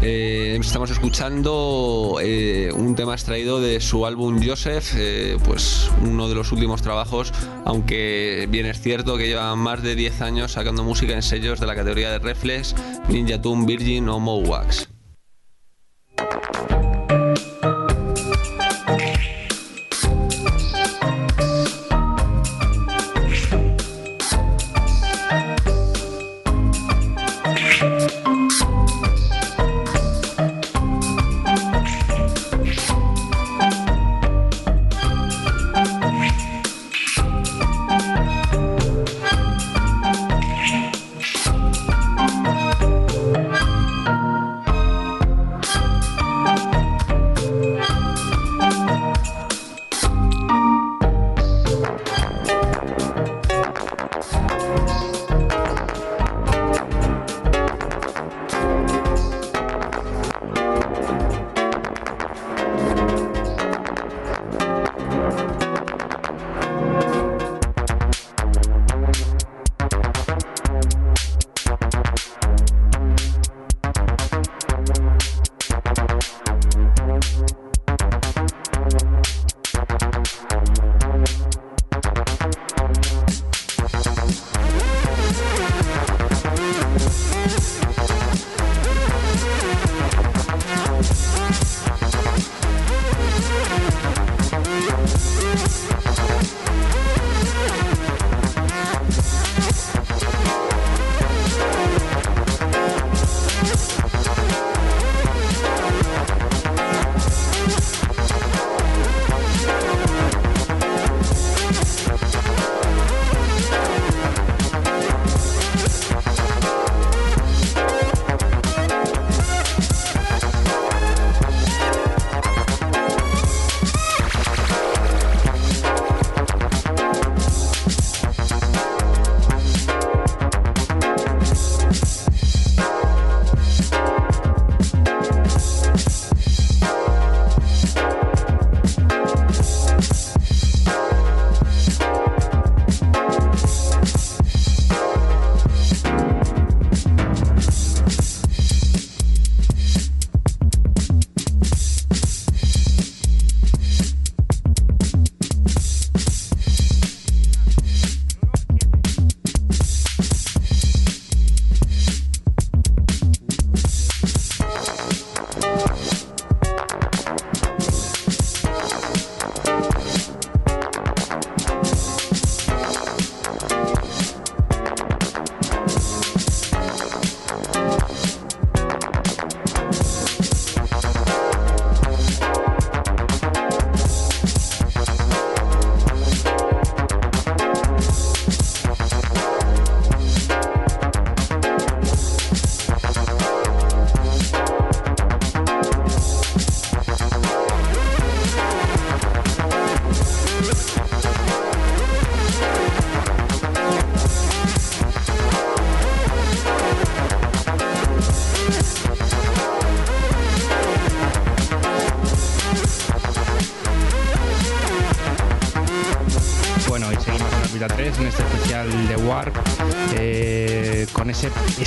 Eh, estamos escuchando eh, un tema extraído de su álbum Joseph, eh, pues uno de los últimos trabajos, aunque bien es cierto que lleva más de 10 años sacando música en sellos de la categoría de Reflex, Ninja Tune, Virgin o Mowax.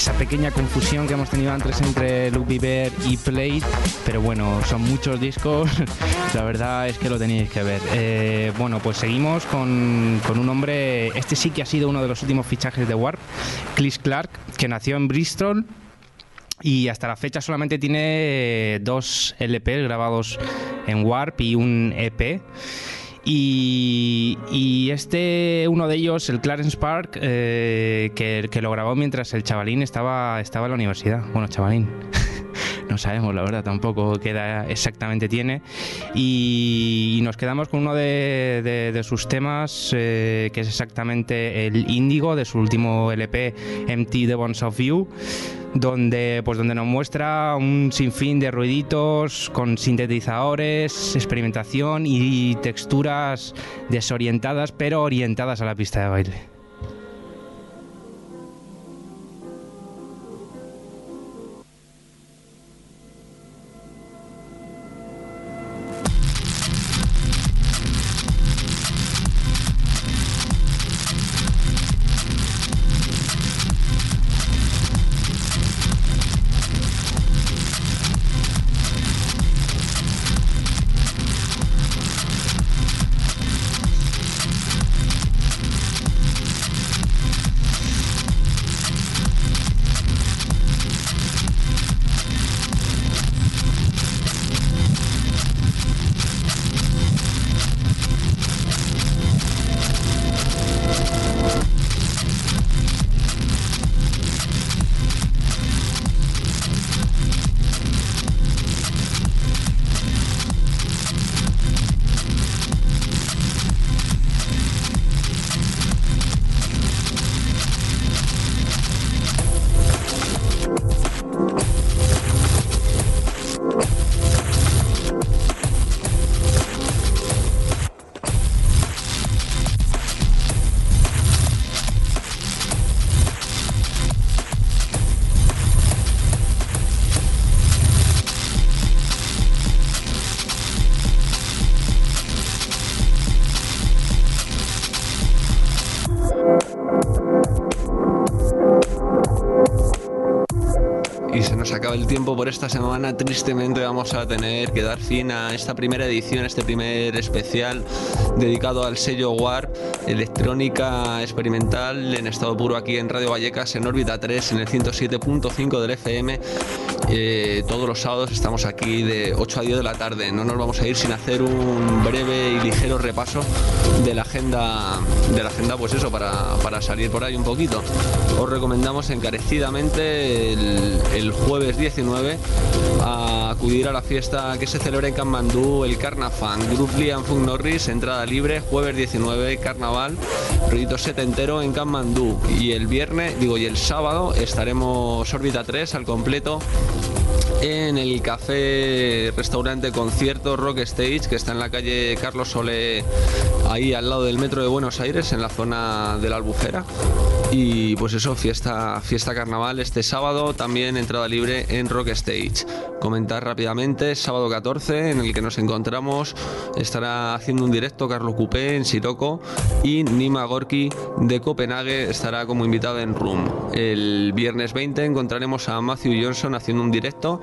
Esa pequeña confusión que hemos tenido antes entre Luke Bieber y Play, pero bueno, son muchos discos, la verdad es que lo tenéis que ver. Eh, bueno, pues seguimos con, con, un hombre, este sí que ha sido uno de los últimos fichajes de Warp, Chris Clark, que nació en Bristol y hasta la fecha solamente tiene dos LP grabados en Warp y un EP. Y, este, uno de ellos, el Clarence Park, eh, que, lo grabó mientras el chavalín estaba, estaba en la universidad. Bueno, chavalín. no sabemos la verdad tampoco qué edad exactamente tiene y, nos quedamos con uno de, sus temas eh, que es exactamente el índigo de su último LP Empty Bones of You donde, pues, donde nos muestra un sinfín de ruiditos con sintetizadores, experimentación y texturas desorientadas pero orientadas a la pista de baile. Tiempo por esta semana. Tristemente vamos a tener que dar fin a esta primera edición, este primer especial dedicado al sello Warp, electrónica experimental en estado puro aquí en Radio Vallecas, en órbita 3, en el 107.5 del FM. Eh, todos los sábados estamos aquí de 8 a 10 de la tarde. No nos vamos a ir sin hacer un breve y ligero repaso de la agenda, de la agenda, pues eso, para, para salir por ahí un poquito. Os recomendamos encarecidamente el, jueves 19 a acudir a la fiesta que se celebra en Kanmandú, el Carnafan, Group Liam Funk Norris, entrada libre, jueves 19, carnaval, proyecto setentero en Kanmandú. Y el viernes, digo, y el sábado estaremos órbita 3 al completo en el café restaurante concierto Rock Stage que está en la calle Carlos Solé ahí al lado del metro de Buenos Aires en la zona de la Albufera y pues eso, fiesta, fiesta carnaval este sábado, también entrada libre en Rock Stage. Comentar rápidamente, sábado 14, en el que nos encontramos, estará haciendo un directo Carlos Coupé en Siroco y Nima Gorki de Copenhague estará como invitado en Room. El viernes 20 encontraremos a Matthew Johnson haciendo un directo.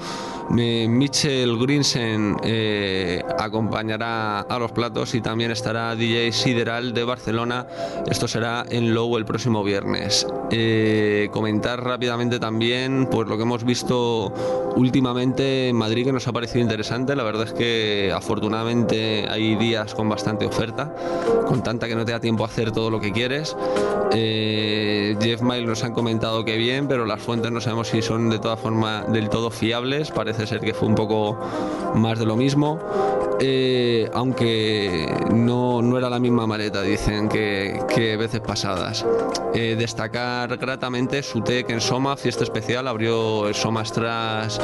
Mitchell Grinsen eh, acompañará a los platos y también estará DJ Sideral de Barcelona. Esto será en Low el próximo viernes. Eh, comentar rápidamente también pues lo que hemos visto últimamente en Madrid que nos ha parecido interesante. La verdad es que afortunadamente hay días con bastante oferta, con tanta que no te da tiempo a hacer todo lo que quieres. Eh, Jeff Miles nos han comentado que bien, pero las fuentes no sabemos si son de todas formas del todo fiables. Parece ser que fue un poco más de lo mismo. Eh, aunque no, no, era la misma maleta, dicen que, que veces pasadas. Eh, destacar gratamente Sutec en Soma, fiesta especial, abrió el Soma Stras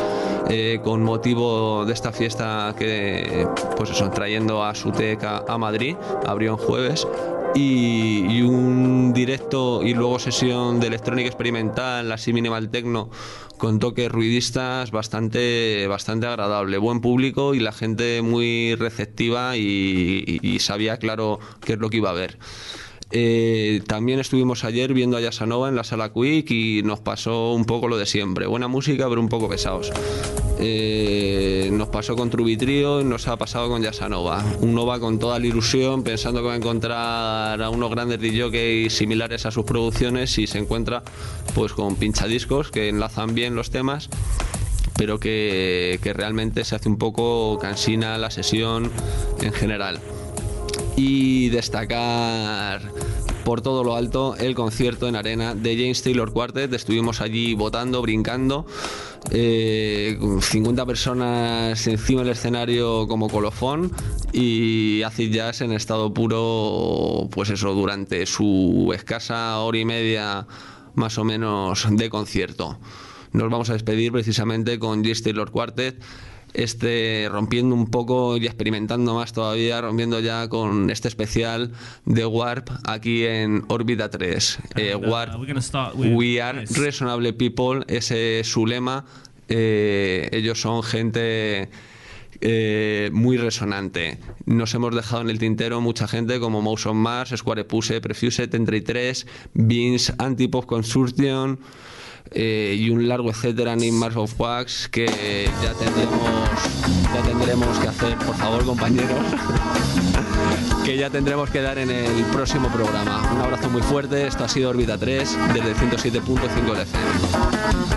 eh, con motivo de esta fiesta que, pues eso, trayendo a Sutec a, a Madrid, abrió en jueves y, un directo y luego sesión de electrónica experimental, así minimal techno, con toques ruidistas bastante, bastante agradable. Buen público y la gente muy receptiva y, sabía claro qué es lo que iba a ver. Eh, también estuvimos ayer viendo a Yasanova en la sala Quick y nos pasó un poco lo de siempre. Buena música, pero un poco pesados. Eh, nos pasó con Trubitrio y nos ha pasado con Yasanova. Uno va con toda la ilusión pensando que va a encontrar a unos grandes DJs similares a sus producciones y se encuentra pues con pinchadiscos que enlazan bien los temas pero que, que realmente se hace un poco cansina la sesión en general. Y destacar por todo lo alto el concierto en arena de James Taylor Quartet. Estuvimos allí votando, brincando. 50 eh, personas encima del escenario como colofón y acid jazz en estado puro, pues eso, durante su escasa hora y media más o menos de concierto. Nos vamos a despedir precisamente con James Taylor Quartet este, rompiendo un poco y experimentando más todavía, rompiendo ya con este especial de Warp aquí en Órbita 3. Eh, uh, Warp, We Are Reasonable People, ese es su lema. Eh, ellos son gente eh, muy resonante. Nos hemos dejado en el tintero mucha gente como Mouse Mars, Square Puse, Prefuse 33, Beans, Antipop Consortium. Eh, y un largo etcétera en Mars of Wax que ya tendremos, ya tendremos que hacer, por favor compañeros, que ya tendremos que dar en el próximo programa. Un abrazo muy fuerte, esto ha sido Orbita 3 desde el 107.5 FM.